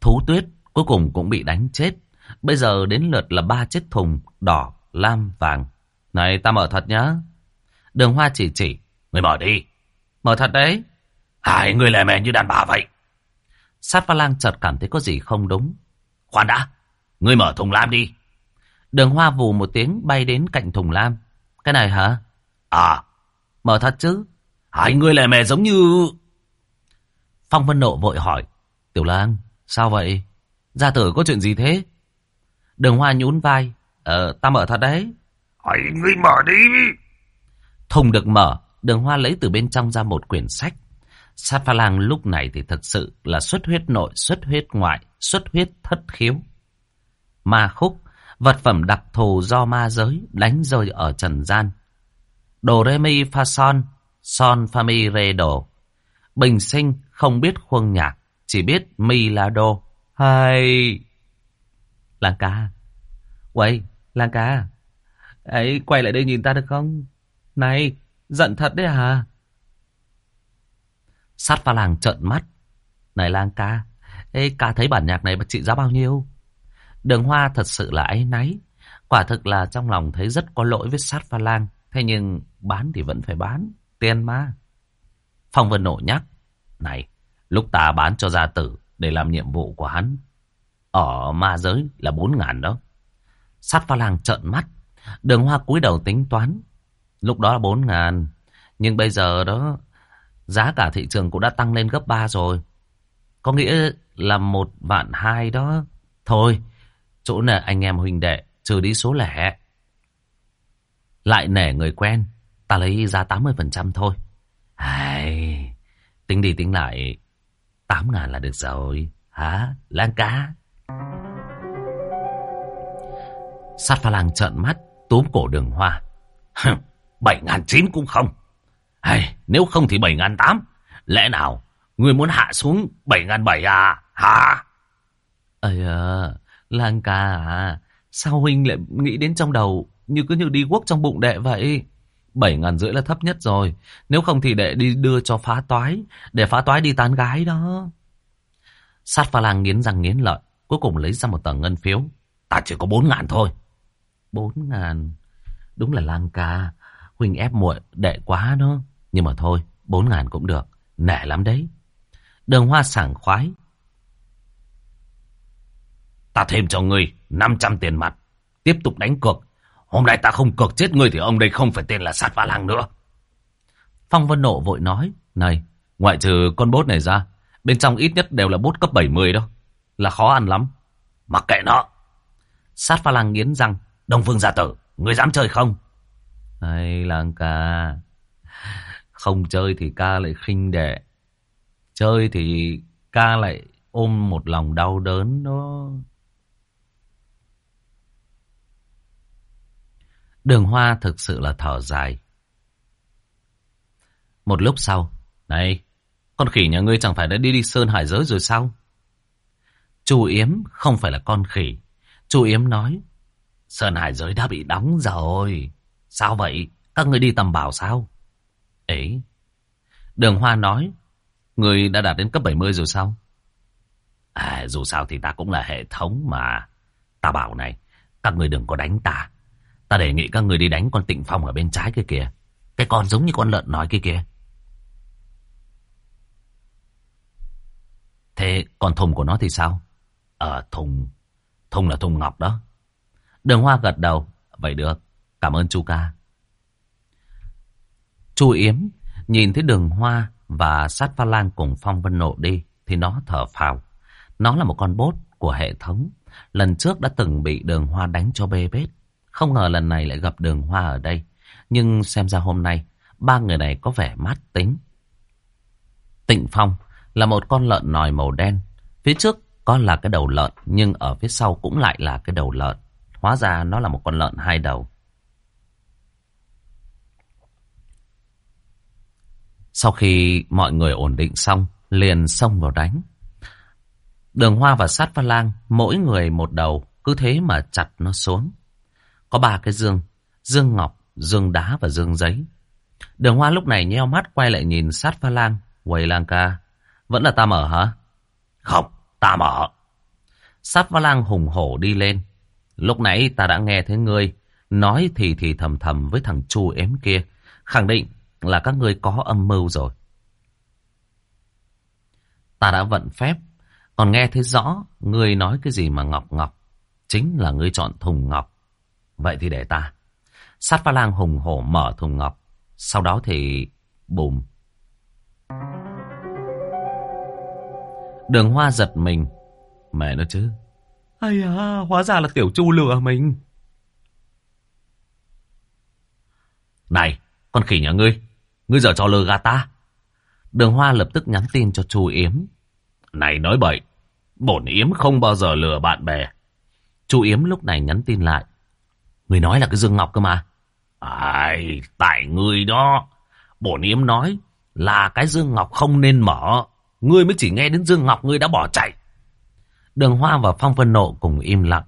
Thú tuyết cuối cùng cũng bị đánh chết. Bây giờ đến lượt là ba chiếc thùng đỏ, lam, vàng. Này ta mở thật nhá. Đường hoa chỉ chỉ. Người mở đi. Mở thật đấy. Hai người lè mè như đàn bà vậy. Sát pha lang chợt cảm thấy có gì không đúng. Khoan đã. Ngươi mở thùng lam đi. Đường hoa vù một tiếng bay đến cạnh thùng lam. Cái này hả? À. Mở thật chứ. Hai người lè mè giống như... Phong Vân Nộ vội hỏi. Tiểu lang, sao vậy? Gia tử có chuyện gì thế? Đường hoa nhún vai. Ờ, ta mở thật đấy. Hãy ngươi mở đi. Thùng được mở, đường hoa lấy từ bên trong ra một quyển sách. Sát pha lang lúc này thì thật sự là xuất huyết nội, xuất huyết ngoại, xuất huyết thất khiếu. Ma khúc, vật phẩm đặc thù do ma giới đánh rơi ở trần gian. Đồ rê mi pha son, son pha mi rê đồ. Bình sinh không biết khuôn nhạc, chỉ biết mi là đồ. Hay... Lang ca. Quay, Lang ca. Ấy, quay lại đây nhìn ta được không? Này, giận thật đấy à? Sát pha làng trợn mắt. Này lang ca, Ê, ca thấy bản nhạc này trị giá bao nhiêu? Đường hoa thật sự là áy náy. Quả thực là trong lòng thấy rất có lỗi với sát pha lang. Thế nhưng bán thì vẫn phải bán. Tiền mà. Phong Vân Nộ nhắc. Này, lúc ta bán cho gia tử để làm nhiệm vụ của hắn. Ở ma giới là bốn ngàn đó. Sát pha lang trợn mắt. Đường hoa cúi đầu tính toán. Lúc đó là bốn ngàn. Nhưng bây giờ đó, giá cả thị trường cũng đã tăng lên gấp ba rồi. Có nghĩa là một vạn hai đó. Thôi, chỗ này anh em huynh đệ, trừ đi số lẻ. Lại nể người quen, ta lấy giá 80% thôi. Ai, tính đi tính lại, 8 ngàn là được rồi. Hả, Lan cá? Sát pha lang trợn mắt, túm cổ đường hoa. Bảy ngàn chín cũng không. Hay, nếu không thì bảy ngàn tám. Lẽ nào, người muốn hạ xuống bảy ngàn bảy à? Hả? Ây à, Lan ca à, sao huynh lại nghĩ đến trong đầu như cứ như đi guốc trong bụng đệ vậy? Bảy ngàn rưỡi là thấp nhất rồi. Nếu không thì đệ đi đưa cho phá toái, để phá toái đi tán gái đó. Sát pha lang nghiến răng nghiến lợi, cuối cùng lấy ra một tờ ngân phiếu. Ta chỉ có bốn ngàn thôi. Bốn ngàn, đúng là lang ca. Huynh ép muội đệ quá đó. Nhưng mà thôi, bốn ngàn cũng được, nể lắm đấy. Đường hoa sảng khoái, Ta thêm cho ngươi 500 tiền mặt. Tiếp tục đánh cược. Hôm nay ta không cược chết ngươi thì ông đây không phải tên là sát phá lang nữa. Phong Vân Nộ vội nói. Này, ngoại trừ con bốt này ra. Bên trong ít nhất đều là bốt cấp 70 đó. Là khó ăn lắm. Mặc kệ nó. Sát pha lang nghiến răng. Đông Phương gia tử, ngươi dám chơi không? Này làng ca. Không chơi thì ca lại khinh đệ. Chơi thì ca lại ôm một lòng đau đớn đó. Đường hoa thực sự là thở dài. Một lúc sau, này, con khỉ nhà ngươi chẳng phải đã đi đi sơn hải giới rồi sao? Chu Yếm không phải là con khỉ. Chu Yếm nói, sơn hải giới đã bị đóng rồi. Sao vậy? Các người đi tầm bảo sao? Ấy. Đường Hoa nói, người đã đạt đến cấp 70 rồi sao? À, dù sao thì ta cũng là hệ thống mà. Ta bảo này, các người đừng có đánh ta. Ta đề nghị các người đi đánh con tịnh phong ở bên trái kia kìa. Cái con giống như con lợn nói kia kìa. Thế còn thùng của nó thì sao? Ờ, thùng. Thùng là thùng ngọc đó. Đường Hoa gật đầu. Vậy được. Cảm ơn chu ca. Chu Yếm nhìn thấy đường Hoa và sát pha lan cùng Phong Vân Nộ đi thì nó thở phào. Nó là một con bốt của hệ thống. Lần trước đã từng bị đường Hoa đánh cho bê bết. Không ngờ lần này lại gặp đường hoa ở đây. Nhưng xem ra hôm nay, ba người này có vẻ mát tính. Tịnh Phong là một con lợn nòi màu đen. Phía trước có là cái đầu lợn, nhưng ở phía sau cũng lại là cái đầu lợn. Hóa ra nó là một con lợn hai đầu. Sau khi mọi người ổn định xong, liền xông vào đánh. Đường Hoa và Sát Pha Lang, mỗi người một đầu, cứ thế mà chặt nó xuống. Có ba cái dương, dương ngọc, dương đá và dương giấy. Đường Hoa lúc này nheo mắt quay lại nhìn sát pha lang. Quầy lang ca, vẫn là ta mở hả? Không, ta mở. Sát pha lang hùng hổ đi lên. Lúc nãy ta đã nghe thấy ngươi nói thì thì thầm thầm với thằng chu ếm kia. Khẳng định là các ngươi có âm mưu rồi. Ta đã vận phép, còn nghe thấy rõ ngươi nói cái gì mà ngọc ngọc. Chính là ngươi chọn thùng ngọc. Vậy thì để ta. Sát pha lang hùng hổ mở thùng ngọc. Sau đó thì... Bùm. Đường hoa giật mình. Mẹ nó chứ. Ây à, hóa ra là tiểu chu lừa mình. Này, con khỉ nhà ngươi. Ngươi giờ cho lừa gà ta. Đường hoa lập tức nhắn tin cho chu Yếm. Này nói bậy. Bổn Yếm không bao giờ lừa bạn bè. Chu Yếm lúc này nhắn tin lại. Người nói là cái Dương Ngọc cơ mà. Ai, tại người đó. Bổn yếm nói là cái Dương Ngọc không nên mở. Ngươi mới chỉ nghe đến Dương Ngọc ngươi đã bỏ chạy. Đường Hoa và Phong Vân Nộ cùng im lặng.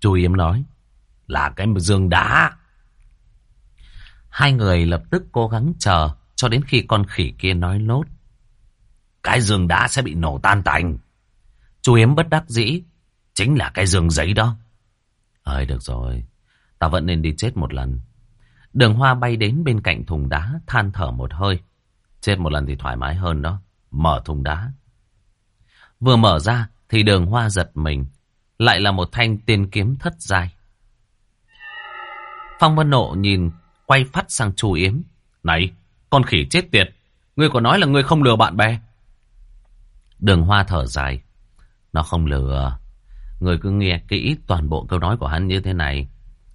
Chú Yếm nói là cái Dương đá. Hai người lập tức cố gắng chờ cho đến khi con khỉ kia nói lốt. Cái giường đá sẽ bị nổ tan tành. Chú Yếm bất đắc dĩ. Chính là cái giường giấy đó. Ơi được rồi. Ta vẫn nên đi chết một lần. Đường hoa bay đến bên cạnh thùng đá, than thở một hơi. Chết một lần thì thoải mái hơn đó. Mở thùng đá. Vừa mở ra thì đường hoa giật mình. Lại là một thanh tiên kiếm thất giai. Phong Vân Nộ nhìn quay phát sang Chu Yếm. Này, con khỉ chết tiệt. Ngươi có nói là ngươi không lừa bạn bè. Đường hoa thở dài. Nó không lừa. Người cứ nghe kỹ toàn bộ câu nói của hắn như thế này.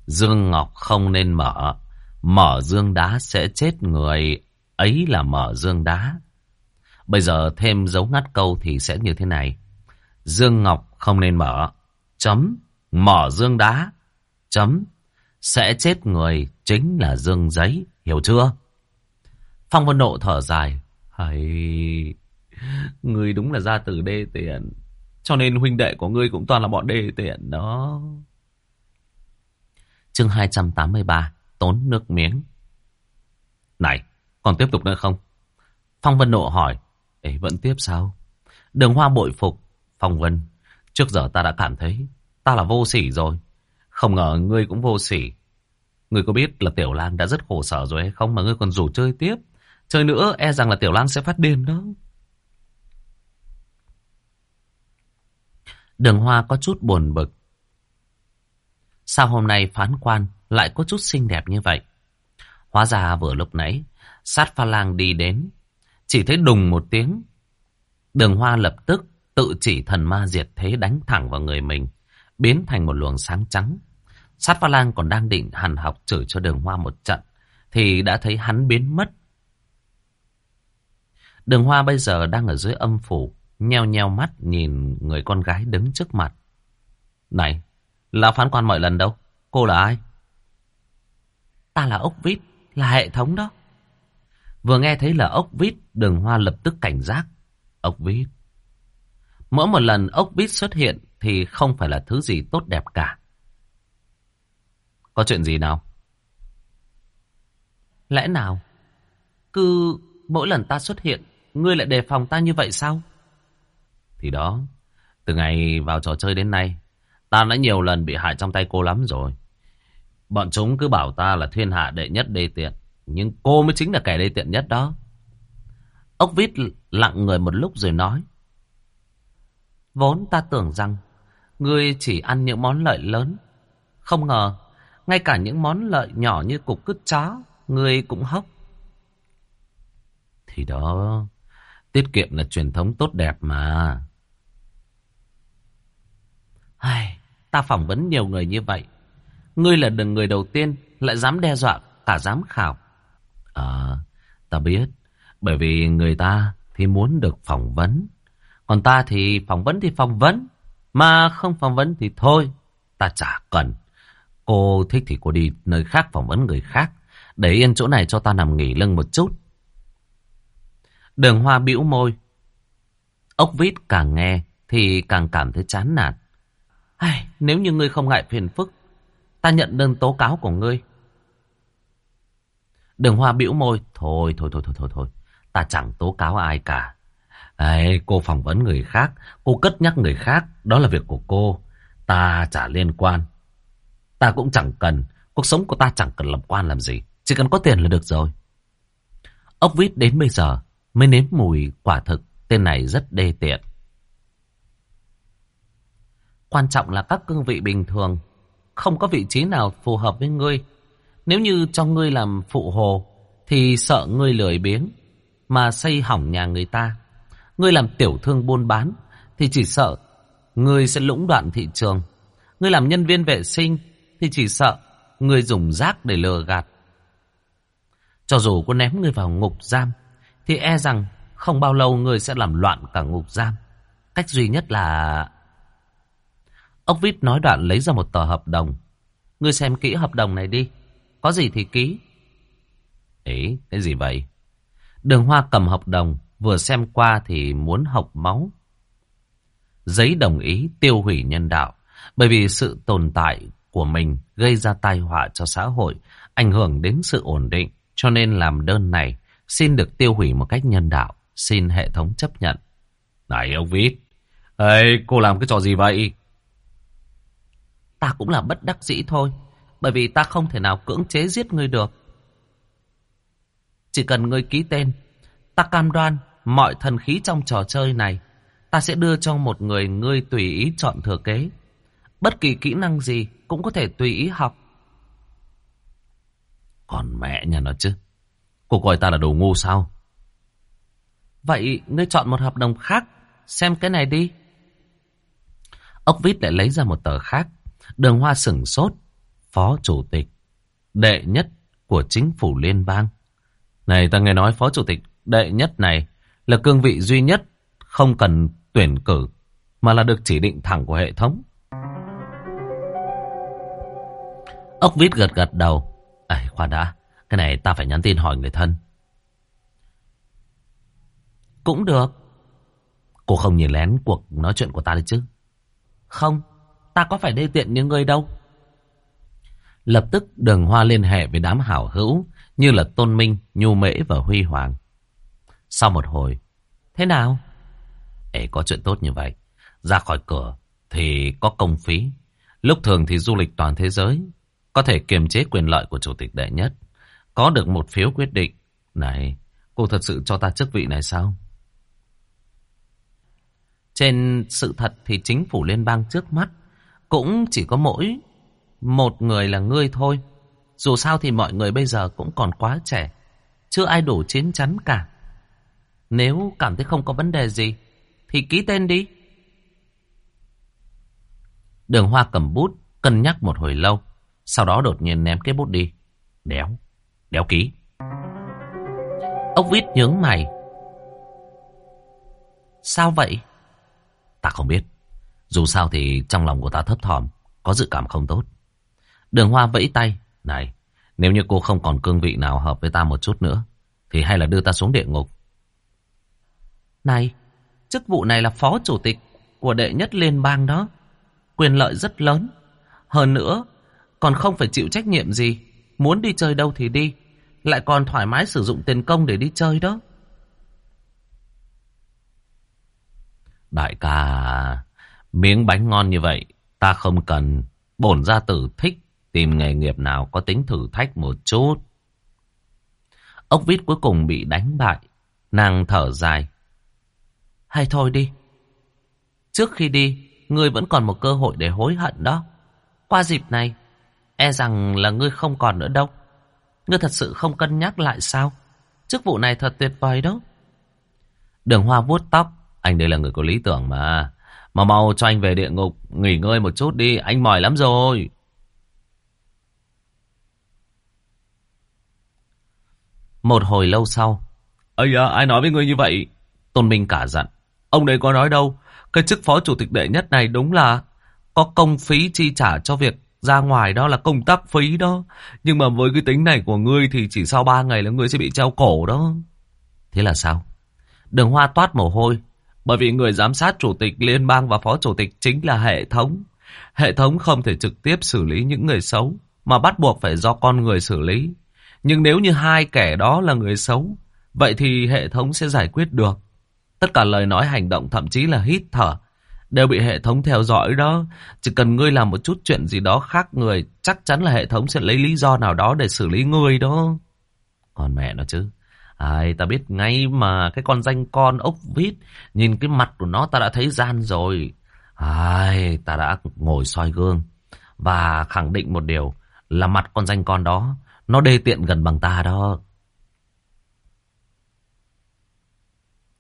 Dương Ngọc không nên mở. Mở dương đá sẽ chết người. Ấy là mở dương đá. Bây giờ thêm dấu ngắt câu thì sẽ như thế này. Dương Ngọc không nên mở. Chấm. Mở dương đá. Chấm. Sẽ chết người chính là dương giấy. Hiểu chưa? Phong Vân Nộ thở dài. Hay... Người đúng là gia tử đê tiện. Cho nên huynh đệ của ngươi cũng toàn là bọn đê tiện đó. Chương 283 Tốn nước miếng Này, còn tiếp tục nữa không? Phong Vân Nộ hỏi Ê, vẫn tiếp sao? Đường Hoa bội phục Phong Vân Trước giờ ta đã cảm thấy Ta là vô sỉ rồi Không ngờ ngươi cũng vô sỉ Ngươi có biết là Tiểu Lan đã rất khổ sở rồi hay không Mà ngươi còn rủ chơi tiếp Chơi nữa e rằng là Tiểu Lan sẽ phát điên đó Đường Hoa có chút buồn bực. Sao hôm nay phán quan lại có chút xinh đẹp như vậy? Hóa ra vừa lúc nãy, sát pha lang đi đến. Chỉ thấy đùng một tiếng. Đường Hoa lập tức tự chỉ thần ma diệt thế đánh thẳng vào người mình. Biến thành một luồng sáng trắng. Sát pha lang còn đang định hàn học chửi cho đường Hoa một trận. Thì đã thấy hắn biến mất. Đường Hoa bây giờ đang ở dưới âm phủ nheo nheo mắt nhìn người con gái đứng trước mặt. Này, là phán quan mọi lần đâu? Cô là ai? Ta là ốc vít, là hệ thống đó. Vừa nghe thấy là ốc vít, đường hoa lập tức cảnh giác. Ốc vít. Mỗi một lần ốc vít xuất hiện thì không phải là thứ gì tốt đẹp cả. Có chuyện gì nào? Lẽ nào? Cứ mỗi lần ta xuất hiện, ngươi lại đề phòng ta như vậy sao? Thì đó, từ ngày vào trò chơi đến nay, ta đã nhiều lần bị hại trong tay cô lắm rồi. Bọn chúng cứ bảo ta là thiên hạ đệ nhất đê tiện. Nhưng cô mới chính là kẻ đê tiện nhất đó. Ốc vít lặng người một lúc rồi nói. Vốn ta tưởng rằng ngươi chỉ ăn những món lợi lớn. Không ngờ, ngay cả những món lợi nhỏ như cục cứt chó, ngươi cũng hốc. Thì đó, tiết kiệm là truyền thống tốt đẹp mà. Ai, ta phỏng vấn nhiều người như vậy. Ngươi là đừng người đầu tiên lại dám đe dọa cả giám khảo. À, ta biết. Bởi vì người ta thì muốn được phỏng vấn. Còn ta thì phỏng vấn thì phỏng vấn. Mà không phỏng vấn thì thôi. Ta chả cần. Cô thích thì cô đi nơi khác phỏng vấn người khác. Để yên chỗ này cho ta nằm nghỉ lưng một chút. Đường hoa bĩu môi. Ốc vít càng nghe thì càng cảm thấy chán nản. Ai, nếu như ngươi không ngại phiền phức, ta nhận đơn tố cáo của ngươi. Đường Hoa bĩu môi, thôi, thôi, thôi, thôi, thôi, thôi, ta chẳng tố cáo ai cả. Ấy, cô phỏng vấn người khác, cô cất nhắc người khác, đó là việc của cô, ta chả liên quan. Ta cũng chẳng cần, cuộc sống của ta chẳng cần làm quan làm gì, chỉ cần có tiền là được rồi. Ốc vít đến bây giờ mới nếm mùi quả thực, tên này rất đê tiện. Quan trọng là các cương vị bình thường. Không có vị trí nào phù hợp với ngươi. Nếu như cho ngươi làm phụ hồ, thì sợ ngươi lười biếng, mà xây hỏng nhà người ta. Ngươi làm tiểu thương buôn bán, thì chỉ sợ ngươi sẽ lũng đoạn thị trường. Ngươi làm nhân viên vệ sinh, thì chỉ sợ ngươi dùng rác để lừa gạt. Cho dù có ném ngươi vào ngục giam, thì e rằng không bao lâu người sẽ làm loạn cả ngục giam. Cách duy nhất là Ốc vít nói đoạn lấy ra một tờ hợp đồng. Ngươi xem kỹ hợp đồng này đi. Có gì thì ký. Ấy, cái gì vậy? Đường Hoa cầm hợp đồng, vừa xem qua thì muốn học máu. Giấy đồng ý tiêu hủy nhân đạo, bởi vì sự tồn tại của mình gây ra tai họa cho xã hội, ảnh hưởng đến sự ổn định, cho nên làm đơn này xin được tiêu hủy một cách nhân đạo, xin hệ thống chấp nhận. Này ông Vít, Ê, cô làm cái trò gì vậy? Ta cũng là bất đắc dĩ thôi. Bởi vì ta không thể nào cưỡng chế giết ngươi được. Chỉ cần ngươi ký tên, ta cam đoan mọi thần khí trong trò chơi này, ta sẽ đưa cho một người ngươi tùy ý chọn thừa kế. Bất kỳ kỹ năng gì cũng có thể tùy ý học. Còn mẹ nhà nó chứ. Cô coi ta là đồ ngu sao? Vậy ngươi chọn một hợp đồng khác, xem cái này đi. Ốc vít lại lấy ra một tờ khác. Đường hoa sửng sốt. Phó chủ tịch. Đệ nhất của chính phủ liên bang. Này ta nghe nói phó chủ tịch đệ nhất này là cương vị duy nhất không cần tuyển cử mà là được chỉ định thẳng của hệ thống. Ốc vít gật gật đầu. Ây, khoan đã, cái này ta phải nhắn tin hỏi người thân. Cũng được. Cô không nhìn lén cuộc nói chuyện của ta đấy chứ? Không, ta có phải đê tiện như ngươi đâu. Lập tức đường hoa liên hệ với đám hảo hữu như là Tôn Minh, Nhu Mễ và Huy Hoàng. Sau một hồi, thế nào? Ê, có chuyện tốt như vậy. Ra khỏi cửa thì có công phí. Lúc thường thì du lịch toàn thế giới. Có thể kiềm chế quyền lợi của chủ tịch đệ nhất. Có được một phiếu quyết định. Này, cô thật sự cho ta chức vị này sao? Trên sự thật thì chính phủ liên bang trước mắt cũng chỉ có mỗi một người là ngươi thôi. Dù sao thì mọi người bây giờ cũng còn quá trẻ. Chưa ai đủ chín chắn cả. Nếu cảm thấy không có vấn đề gì thì ký tên đi. Đường Hoa cầm bút, cân nhắc một hồi lâu. Sau đó đột nhiên ném cái bút đi. Đéo, đéo ký. Ốc vít nhướng mày. Sao vậy? Ta không biết. Dù sao thì trong lòng của ta thấp thỏm, có dự cảm không tốt. Đường Hoa vẫy tay. Này, nếu như cô không còn cương vị nào hợp với ta một chút nữa, thì hay là đưa ta xuống địa ngục. Này, chức vụ này là phó chủ tịch của đệ nhất liên bang đó. Quyền lợi rất lớn. Hơn nữa, còn không phải chịu trách nhiệm gì. Muốn đi chơi đâu thì đi. Lại còn thoải mái sử dụng tiền công để đi chơi đó. Đại ca, miếng bánh ngon như vậy, ta không cần. Bổn gia tử thích tìm nghề nghiệp nào có tính thử thách một chút. Ốc vít cuối cùng bị đánh bại. Nàng thở dài. Hay thôi đi. Trước khi đi, ngươi vẫn còn một cơ hội để hối hận đó. Qua dịp này, e rằng là ngươi không còn nữa đâu. Ngươi thật sự không cân nhắc lại sao? Chức vụ này thật tuyệt vời đó. Đường hoa vuốt tóc. Anh đây là người có lý tưởng mà. Mà mau cho anh về địa ngục, nghỉ ngơi một chút đi, anh mỏi lắm rồi. Một hồi lâu sau. Ây à, ai nói với ngươi như vậy? Tôn Minh cả giận. Ông đây có nói đâu. Cái chức phó chủ tịch đệ nhất này đúng là có công phí chi trả cho việc ra ngoài đó là công tác phí đó. Nhưng mà với cái tính này của ngươi thì chỉ sau ba ngày là ngươi sẽ bị treo cổ đó. Thế là sao? Đường hoa toát mồ hôi. Bởi vì người giám sát chủ tịch liên bang và phó chủ tịch chính là hệ thống. Hệ thống không thể trực tiếp xử lý những người xấu, mà bắt buộc phải do con người xử lý. Nhưng nếu như hai kẻ đó là người xấu, vậy thì hệ thống sẽ giải quyết được. Tất cả lời nói hành động thậm chí là hít thở đều bị hệ thống theo dõi đó. Chỉ cần ngươi làm một chút chuyện gì đó khác người, chắc chắn là hệ thống sẽ lấy lý do nào đó để xử lý ngươi đó. Còn mẹ nó chứ. Ai ta biết ngay mà cái con danh con ốc vít, nhìn cái mặt của nó ta đã thấy gian rồi. Ai, ta đã ngồi soi gương và khẳng định một điều là mặt con danh con đó, nó đê tiện gần bằng ta đó.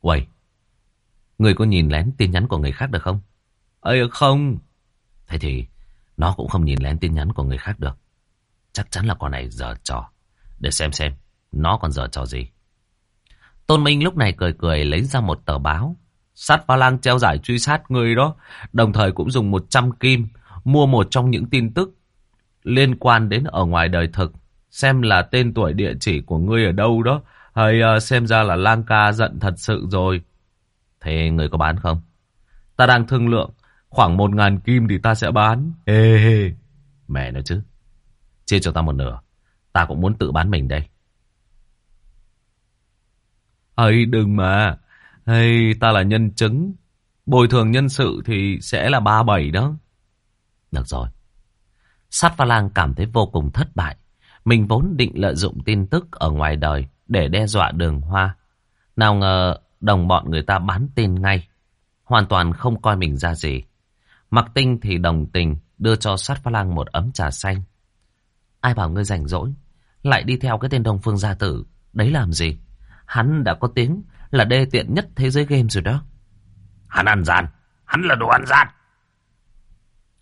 Uầy, Người có nhìn lén tin nhắn của người khác được không? Ơi không. Thế thì nó cũng không nhìn lén tin nhắn của người khác được. Chắc chắn là con này giờ trò. Để xem xem, nó còn giờ trò gì. Tôn Minh lúc này cười cười lấy ra một tờ báo. Sát pha lang treo giải truy sát người đó. Đồng thời cũng dùng 100 kim mua một trong những tin tức liên quan đến ở ngoài đời thực. Xem là tên tuổi địa chỉ của ngươi ở đâu đó. Hay uh, xem ra là lang ca giận thật sự rồi. Thế người có bán không? Ta đang thương lượng. Khoảng một ngàn kim thì ta sẽ bán. Ê ê. Mẹ nói chứ. Chia cho ta một nửa. Ta cũng muốn tự bán mình đây. ấy, đừng mà. Hay ta là nhân chứng. Bồi thường nhân sự thì sẽ là ba bảy đó. Được rồi. Sát pha lang cảm thấy vô cùng thất bại. Mình vốn định lợi dụng tin tức ở ngoài đời để đe dọa đường hoa. Nào ngờ đồng bọn người ta bán tin ngay. Hoàn toàn không coi mình ra gì. Mặc tinh thì đồng tình đưa cho sát pha lang một ấm trà xanh. Ai bảo ngươi rảnh rỗi, lại đi theo cái tên Đông Phương Gia Tử, đấy làm gì? Hắn đã có tiếng là đê tiện nhất thế giới game rồi đó. Hắn ăn gian, hắn là đồ ăn gian.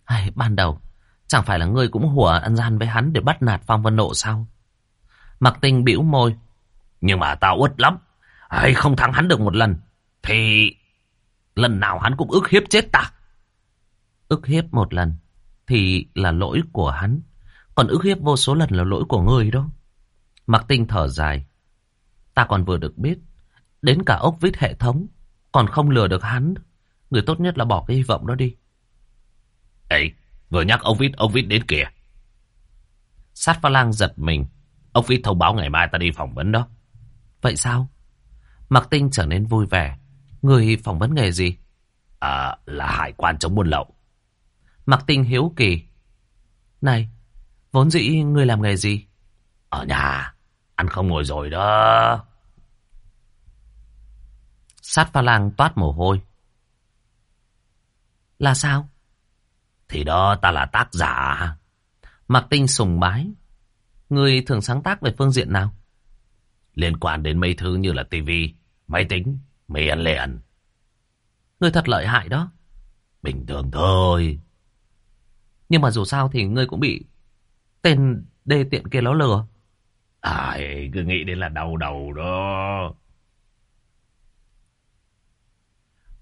Ai, ban đầu, chẳng phải là ngươi cũng hùa ăn gian với hắn để bắt nạt Phong Vân Nộ sao? Mặc tinh bĩu môi. Nhưng mà tao uất lắm. Hay không thắng hắn được một lần, thì lần nào hắn cũng ức hiếp chết ta. Ức hiếp một lần thì là lỗi của hắn. Còn ức hiếp vô số lần là lỗi của ngươi đó. Mặc tinh thở dài. Ta còn vừa được biết. Đến cả ốc vít hệ thống. Còn không lừa được hắn. Người tốt nhất là bỏ cái hy vọng đó đi. Ê, vừa nhắc ốc vít, ốc vít đến kìa. Sát pha lang giật mình. Ốc vít thông báo ngày mai ta đi phỏng vấn đó. Vậy sao? Mặc tinh trở nên vui vẻ. Người phỏng vấn nghề gì? À, là hải quan chống buôn lậu. Mặc tinh hiếu kỳ. Này, vốn dĩ ngươi làm nghề gì? Ở nhà, ăn không ngồi rồi đó. Sát pha lang toát mồ hôi. Là sao? Thì đó ta là tác giả. Mặc tinh sùng bái. Ngươi thường sáng tác về phương diện nào? Liên quan đến mấy thứ như là tivi, máy tính, miền liền. Ngươi thật lợi hại đó. Bình thường thôi. Nhưng mà dù sao thì ngươi cũng bị tên đê tiện kia nó lừa. Ai, cứ nghĩ đến là đau đầu đó.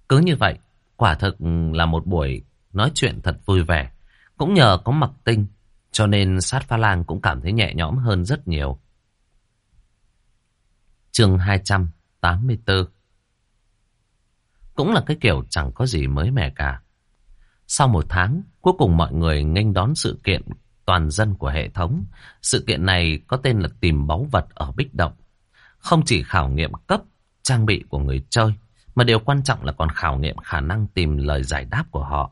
Cứ như vậy, quả thực là một buổi nói chuyện thật vui vẻ. Cũng nhờ có mặc tinh, cho nên sát pha lang cũng cảm thấy nhẹ nhõm hơn rất nhiều chương 284 Cũng là cái kiểu chẳng có gì mới mẻ cả. Sau một tháng, cuối cùng mọi người nghênh đón sự kiện toàn dân của hệ thống. Sự kiện này có tên là tìm báu vật ở Bích Động. Không chỉ khảo nghiệm cấp, trang bị của người chơi, mà điều quan trọng là còn khảo nghiệm khả năng tìm lời giải đáp của họ.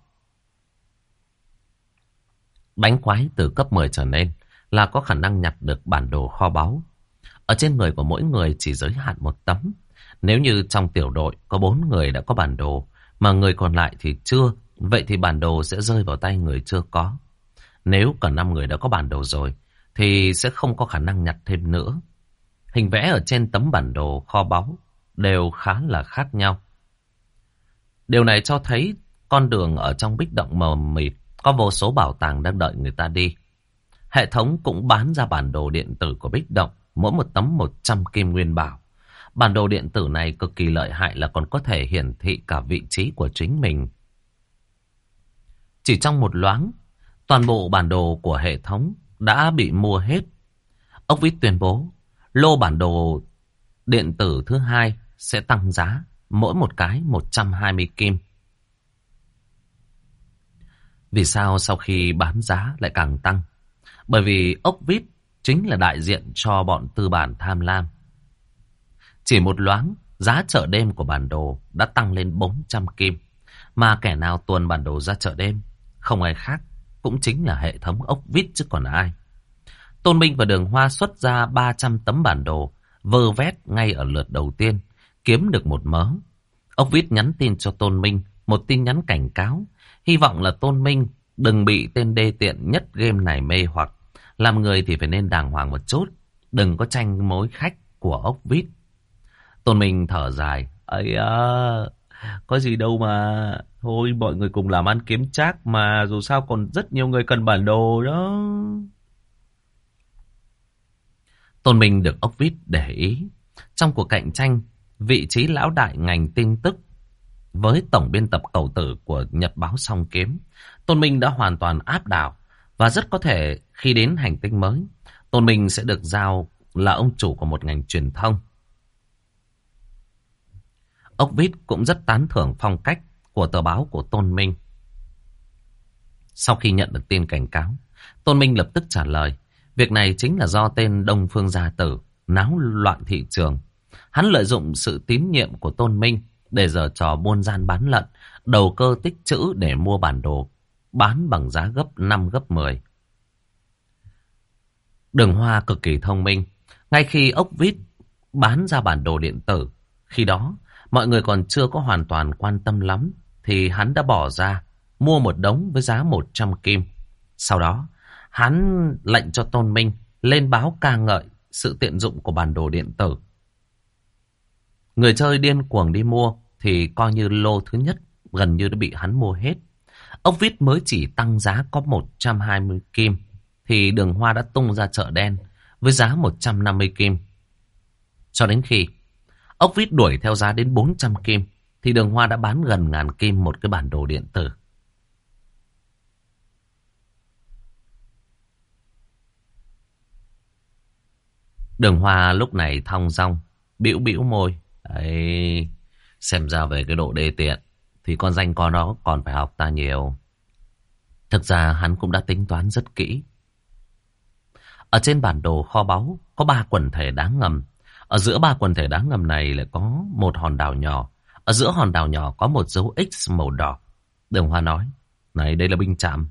Bánh quái từ cấp 10 trở lên là có khả năng nhặt được bản đồ kho báu. Ở trên người của mỗi người chỉ giới hạn một tấm. Nếu như trong tiểu đội có bốn người đã có bản đồ, mà người còn lại thì chưa, vậy thì bản đồ sẽ rơi vào tay người chưa có. Nếu cả năm người đã có bản đồ rồi, thì sẽ không có khả năng nhặt thêm nữa. Hình vẽ ở trên tấm bản đồ kho báu đều khá là khác nhau. Điều này cho thấy con đường ở trong bích động mờ mịt có vô số bảo tàng đang đợi người ta đi. Hệ thống cũng bán ra bản đồ điện tử của bích động, mỗi một tấm 100 kim nguyên bảo. Bản đồ điện tử này cực kỳ lợi hại là còn có thể hiển thị cả vị trí của chính mình. Chỉ trong một loáng, toàn bộ bản đồ của hệ thống đã bị mua hết. Ốc Vít tuyên bố, lô bản đồ điện tử thứ hai sẽ tăng giá, mỗi một cái 120 kim. Vì sao sau khi bán giá lại càng tăng? Bởi vì ốc vít chính là đại diện cho bọn tư bản tham lam. Chỉ một loáng, giá chợ đêm của bản đồ đã tăng lên 400 kim. Mà kẻ nào tuần bản đồ ra chợ đêm, không ai khác, cũng chính là hệ thống ốc vít chứ còn ai. Tôn Minh và Đường Hoa xuất ra 300 tấm bản đồ, vơ vét ngay ở lượt đầu tiên, kiếm được một mớ. Ốc vít nhắn tin cho Tôn Minh, một tin nhắn cảnh cáo, hy vọng là Tôn Minh đừng bị tên đê tiện nhất game này mê hoặc. Làm người thì phải nên đàng hoàng một chút, đừng có tranh mối khách của ốc vít. Tôn Minh thở dài, ấy à, có gì đâu mà, thôi mọi người cùng làm ăn kiếm chắc mà, dù sao còn rất nhiều người cần bản đồ đó. Tôn Minh được ốc vít để ý. Trong cuộc cạnh tranh, vị trí lão đại ngành tin tức với tổng biên tập cầu tử của Nhật báo Song Kiếm, Tôn Minh đã hoàn toàn áp đảo và rất có thể khi đến hành tinh mới, Tôn Minh sẽ được giao là ông chủ của một ngành truyền thông. Ốc Vít cũng rất tán thưởng phong cách của tờ báo của Tôn Minh. Sau khi nhận được tin cảnh cáo, Tôn Minh lập tức trả lời. Việc này chính là do tên Đông Phương Gia Tử náo loạn thị trường. Hắn lợi dụng sự tín nhiệm của Tôn Minh để giờ trò buôn gian bán lận, đầu cơ tích trữ để mua bản đồ, bán bằng giá gấp 5 gấp 10. Đường Hoa cực kỳ thông minh. Ngay khi ốc vít bán ra bản đồ điện tử, khi đó mọi người còn chưa có hoàn toàn quan tâm lắm, thì hắn đã bỏ ra mua một đống với giá 100 kim. Sau đó, hắn lệnh cho Tôn Minh lên báo ca ngợi sự tiện dụng của bản đồ điện tử. Người chơi điên cuồng đi mua thì coi như lô thứ nhất gần như đã bị hắn mua hết. Ốc vít mới chỉ tăng giá có 120 kim thì đường hoa đã tung ra chợ đen với giá 150 kim. Cho đến khi ốc vít đuổi theo giá đến 400 kim thì đường hoa đã bán gần ngàn kim một cái bản đồ điện tử. Đường hoa lúc này thong dong, bĩu bĩu môi. Đấy, xem ra về cái độ đê tiện thì con danh con đó còn phải học ta nhiều. Thực ra hắn cũng đã tính toán rất kỹ. Ở trên bản đồ kho báu có ba quần thể đá ngầm. Ở giữa ba quần thể đá ngầm này lại có một hòn đảo nhỏ. Ở giữa hòn đảo nhỏ có một dấu X màu đỏ. Đường Hoa nói, này đây là binh trạm.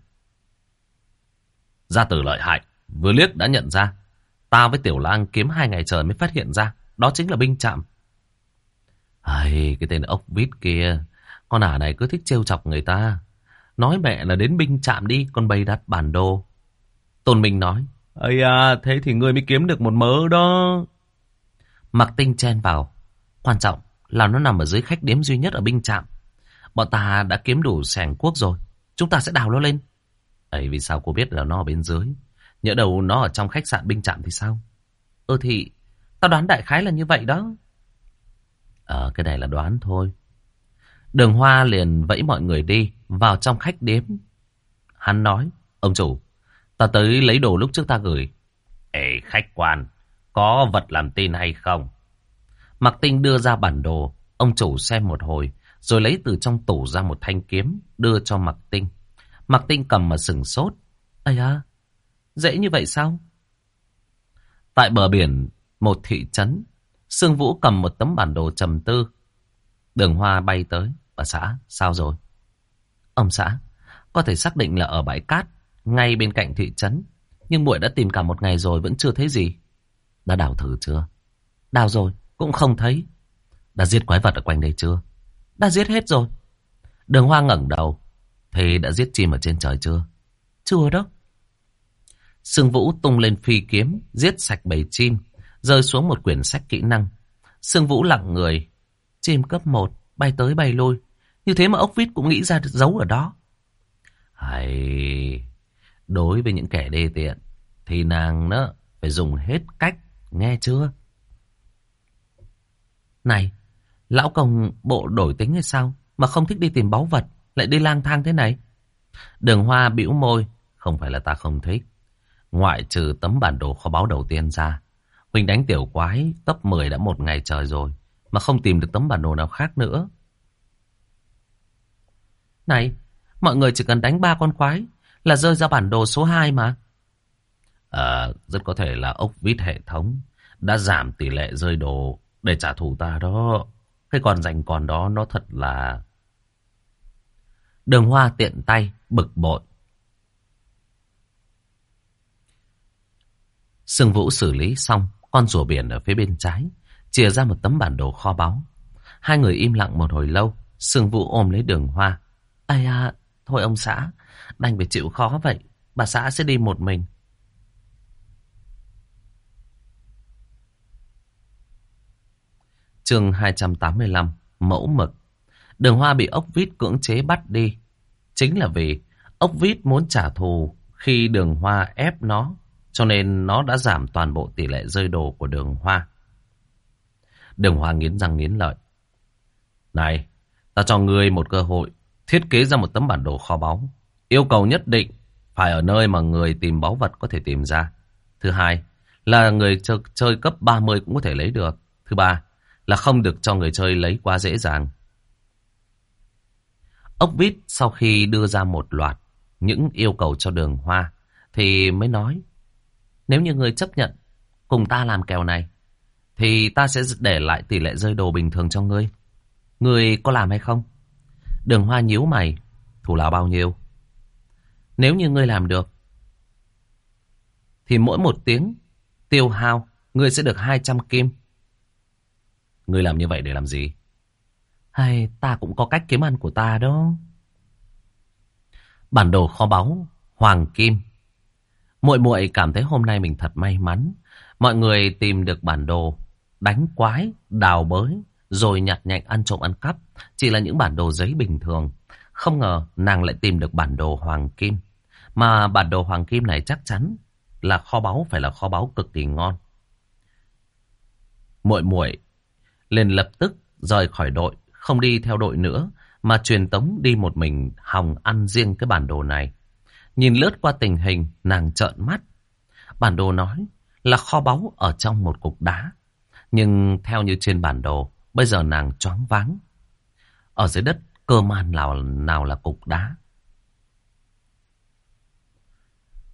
Gia tử lợi hại, vừa liếc đã nhận ra. Ta với Tiểu Lang kiếm hai ngày trời mới phát hiện ra. Đó chính là binh trạm. Ai, cái tên ốc vít kia. Con ả này cứ thích trêu chọc người ta. Nói mẹ là đến binh trạm đi, con bày đặt bản đồ. Tôn Minh nói, Ây à, thế thì ngươi mới kiếm được một mớ đó. Mặc tinh chen vào. Quan trọng là nó nằm ở dưới khách điếm duy nhất ở binh trạm. Bọn ta đã kiếm đủ sẻng quốc rồi. Chúng ta sẽ đào nó lên. ấy vì sao cô biết là nó ở bên dưới? Nhỡ đầu nó ở trong khách sạn binh trạm thì sao? Ừ thì, tao đoán đại khái là như vậy đó. Ờ, cái này là đoán thôi. Đường Hoa liền vẫy mọi người đi, vào trong khách điếm. Hắn nói, ông chủ, ta tới lấy đồ lúc trước ta gửi. Ê, khách quan, có vật làm tin hay không? Mạc Tinh đưa ra bản đồ, ông chủ xem một hồi, rồi lấy từ trong tủ ra một thanh kiếm, đưa cho Mạc Tinh. Mạc Tinh cầm mà sừng sốt. Ây à, dễ như vậy sao? Tại bờ biển, một thị trấn, Sương Vũ cầm một tấm bản đồ trầm tư. Đường Hoa bay tới. Bà xã, sao rồi? Ông xã, có thể xác định là ở bãi cát, ngay bên cạnh thị trấn. Nhưng muội đã tìm cả một ngày rồi vẫn chưa thấy gì. Đã đào thử chưa? Đào rồi, cũng không thấy. Đã giết quái vật ở quanh đây chưa? Đã giết hết rồi. Đường Hoa ngẩng đầu. Thế đã giết chim ở trên trời chưa? Chưa đó. Sương Vũ tung lên phi kiếm, giết sạch bầy chim, rơi xuống một quyển sách kỹ năng. Sương Vũ lặng người. Chim cấp 1, bay tới bay lui. Như thế mà ốc vít cũng nghĩ ra được giấu ở đó. Hay... Đối với những kẻ đê tiện, thì nàng nó phải dùng hết cách, nghe chưa? Này, lão công bộ đổi tính hay sao? Mà không thích đi tìm báu vật, lại đi lang thang thế này? Đường hoa bĩu môi, không phải là ta không thích. Ngoại trừ tấm bản đồ kho báu đầu tiên ra, Huỳnh đánh tiểu quái cấp 10 đã một ngày trời rồi, mà không tìm được tấm bản đồ nào khác nữa. Này, mọi người chỉ cần đánh ba con quái là rơi ra bản đồ số 2 mà. À, rất có thể là ốc vít hệ thống đã giảm tỷ lệ rơi đồ để trả thù ta đó. Cái còn dành còn đó nó thật là... Đường hoa tiện tay, bực bội. Sương Vũ xử lý xong, con rùa biển ở phía bên trái, chia ra một tấm bản đồ kho báu. Hai người im lặng một hồi lâu, Sương Vũ ôm lấy đường hoa. Ây à, thôi ông xã, đành phải chịu khó vậy, bà xã sẽ đi một mình. chương 285, mẫu mực. Đường hoa bị ốc vít cưỡng chế bắt đi. Chính là vì ốc vít muốn trả thù khi đường hoa ép nó cho nên nó đã giảm toàn bộ tỷ lệ rơi đồ của đường hoa. Đường hoa nghiến răng nghiến lợi. Này, ta cho ngươi một cơ hội thiết kế ra một tấm bản đồ kho báu. Yêu cầu nhất định phải ở nơi mà người tìm báu vật có thể tìm ra. Thứ hai là người chơi, chơi cấp 30 cũng có thể lấy được. Thứ ba là không được cho người chơi lấy quá dễ dàng. Ốc vít sau khi đưa ra một loạt những yêu cầu cho đường hoa thì mới nói nếu như người chấp nhận cùng ta làm kèo này, thì ta sẽ để lại tỷ lệ rơi đồ bình thường cho ngươi. Ngươi có làm hay không? Đường hoa nhíu mày, thủ lao bao nhiêu? Nếu như ngươi làm được, thì mỗi một tiếng tiêu hao, ngươi sẽ được 200 kim. Ngươi làm như vậy để làm gì? Hay ta cũng có cách kiếm ăn của ta đó. Bản đồ kho báu, hoàng kim. Muội muội cảm thấy hôm nay mình thật may mắn. Mọi người tìm được bản đồ, đánh quái, đào bới, rồi nhặt nhạnh ăn trộm ăn cắp. Chỉ là những bản đồ giấy bình thường. Không ngờ nàng lại tìm được bản đồ hoàng kim. Mà bản đồ hoàng kim này chắc chắn là kho báu phải là kho báu cực kỳ ngon. Muội muội liền lập tức rời khỏi đội, không đi theo đội nữa, mà truyền tống đi một mình hòng ăn riêng cái bản đồ này. Nhìn lướt qua tình hình, nàng trợn mắt. Bản đồ nói là kho báu ở trong một cục đá. Nhưng theo như trên bản đồ, bây giờ nàng choáng váng. Ở dưới đất, cơ man nào, nào là cục đá.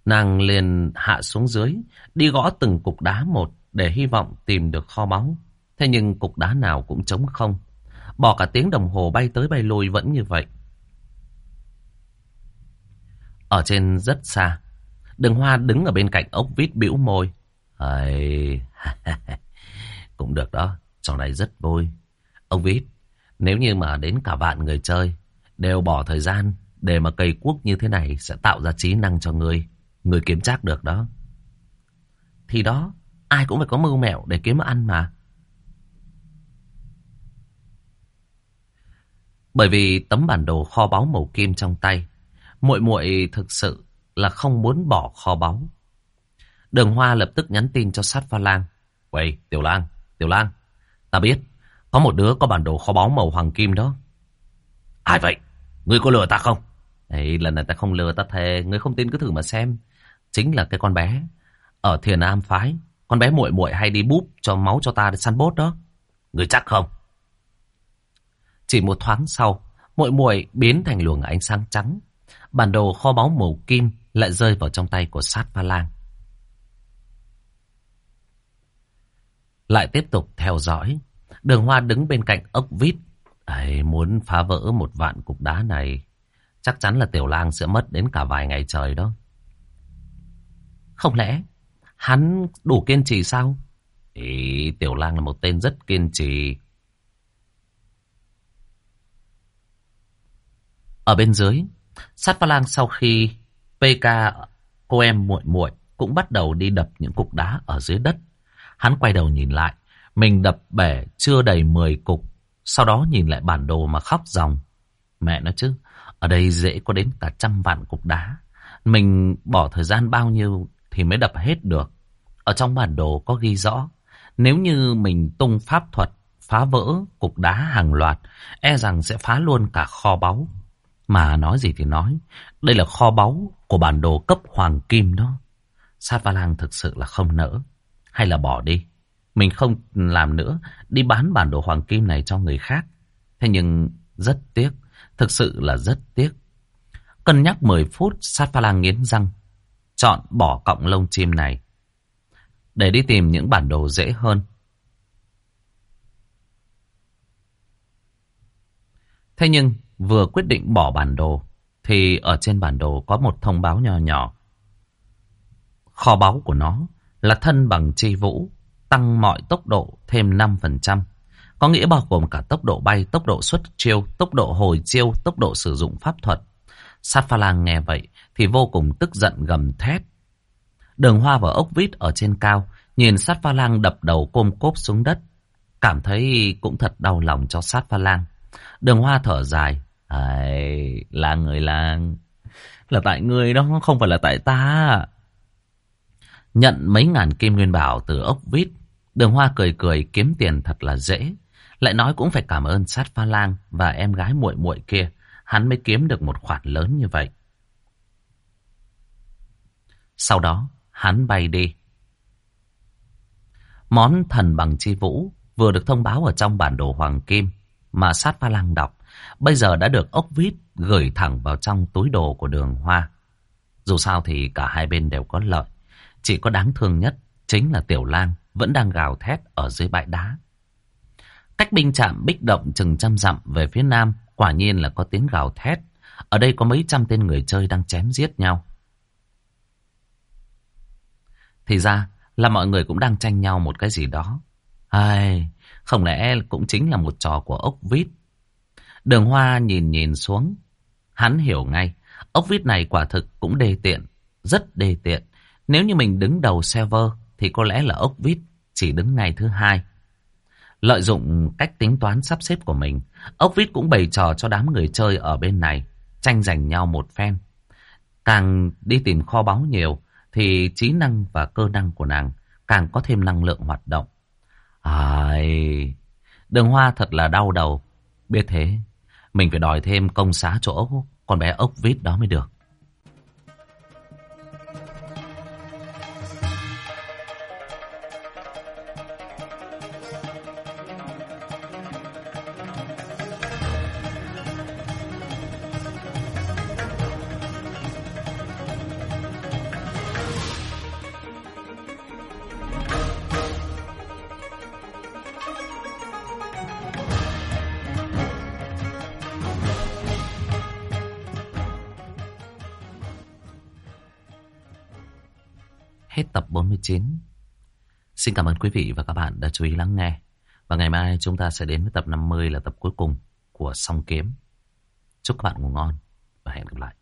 Nàng liền hạ xuống dưới, đi gõ từng cục đá một để hy vọng tìm được kho báu. Thế nhưng cục đá nào cũng trống không. Bỏ cả tiếng đồng hồ bay tới bay lui vẫn như vậy. Ở trên rất xa, đường hoa đứng ở bên cạnh ốc vít bĩu môi. Ây, (laughs) cũng được đó, trò này rất vui. Ông biết, nếu như mà đến cả vạn người chơi, đều bỏ thời gian để mà cày cuốc như thế này sẽ tạo ra trí năng cho người người kiếm chắc được đó. Thì đó, ai cũng phải có mưu mẹo để kiếm ăn mà. Bởi vì tấm bản đồ kho báu màu kim trong tay, muội muội thực sự là không muốn bỏ kho báu. Đường Hoa lập tức nhắn tin cho sát pha lang. 喂, Tiểu Lang, Tiểu Lang, ta biết, có một đứa có bản đồ kho báu màu hoàng kim đó. Ai vậy? Ngươi có lừa ta không? Ấy, lần này ta không lừa ta thề, ngươi không tin cứ thử mà xem. Chính là cái con bé ở Thiền Am phái, con bé muội muội hay đi búp cho máu cho ta để săn bốt đó. Ngươi chắc không? Chỉ một thoáng sau, muội muội biến thành luồng ánh sáng trắng. Bản đồ kho báu màu kim lại rơi vào trong tay của sát pha lang. Lại tiếp tục theo dõi. Đường hoa đứng bên cạnh ốc vít. Ấy, muốn phá vỡ một vạn cục đá này, chắc chắn là tiểu lang sẽ mất đến cả vài ngày trời đó. Không lẽ hắn đủ kiên trì sao? Ý, tiểu lang là một tên rất kiên trì. Ở bên dưới, sát pha lang sau khi PK cô em muội muội cũng bắt đầu đi đập những cục đá ở dưới đất. Hắn quay đầu nhìn lại, mình đập bể chưa đầy 10 cục, sau đó nhìn lại bản đồ mà khóc ròng. Mẹ nó chứ, ở đây dễ có đến cả trăm vạn cục đá. Mình bỏ thời gian bao nhiêu thì mới đập hết được. Ở trong bản đồ có ghi rõ, nếu như mình tung pháp thuật phá vỡ cục đá hàng loạt, e rằng sẽ phá luôn cả kho báu. Mà nói gì thì nói, đây là kho báu của bản đồ cấp hoàng kim đó. Sát Va Lang thực sự là không nỡ. Hay là bỏ đi. Mình không làm nữa, đi bán bản đồ hoàng kim này cho người khác. Thế nhưng rất tiếc, thực sự là rất tiếc. Cân nhắc 10 phút, Sát pha Lang nghiến răng. Chọn bỏ cọng lông chim này. Để đi tìm những bản đồ dễ hơn. Thế nhưng vừa quyết định bỏ bản đồ, thì ở trên bản đồ có một thông báo nhỏ nhỏ. Kho báu của nó là thân bằng chi vũ, tăng mọi tốc độ thêm 5%. Có nghĩa bao gồm cả tốc độ bay, tốc độ xuất chiêu, tốc độ hồi chiêu, tốc độ sử dụng pháp thuật. Sát pha lang nghe vậy thì vô cùng tức giận gầm thét. Đường hoa và ốc vít ở trên cao, nhìn sát pha lang đập đầu côm cốp xuống đất. Cảm thấy cũng thật đau lòng cho sát pha lang. Đường hoa thở dài, Ấy, là người làng. Là tại người đó, không phải là tại ta. Nhận mấy ngàn kim nguyên bảo từ ốc vít. Đường hoa cười cười kiếm tiền thật là dễ. Lại nói cũng phải cảm ơn sát pha lang và em gái muội muội kia. Hắn mới kiếm được một khoản lớn như vậy. Sau đó, hắn bay đi. Món thần bằng chi vũ vừa được thông báo ở trong bản đồ hoàng kim mà sát pha lang đọc bây giờ đã được ốc vít gửi thẳng vào trong túi đồ của đường hoa. Dù sao thì cả hai bên đều có lợi. Chỉ có đáng thương nhất chính là Tiểu Lang vẫn đang gào thét ở dưới bãi đá. Cách binh trạm bích động chừng trăm dặm về phía nam, quả nhiên là có tiếng gào thét. Ở đây có mấy trăm tên người chơi đang chém giết nhau. Thì ra là mọi người cũng đang tranh nhau một cái gì đó. Ai, không lẽ cũng chính là một trò của ốc vít. Đường hoa nhìn nhìn xuống. Hắn hiểu ngay. Ốc vít này quả thực cũng đê tiện. Rất đê tiện. Nếu như mình đứng đầu server thì có lẽ là ốc vít chỉ đứng ngày thứ hai. Lợi dụng cách tính toán sắp xếp của mình, ốc vít cũng bày trò cho đám người chơi ở bên này, tranh giành nhau một phen. Càng đi tìm kho báu nhiều, thì trí năng và cơ năng của nàng càng có thêm năng lượng hoạt động. Ai... Đường hoa thật là đau đầu. Biết thế, mình phải đòi thêm công xá chỗ con bé ốc vít đó mới được. Xin cảm ơn quý vị và các bạn đã chú ý lắng nghe. Và ngày mai chúng ta sẽ đến với tập 50 là tập cuối cùng của Song Kiếm. Chúc các bạn ngủ ngon và hẹn gặp lại.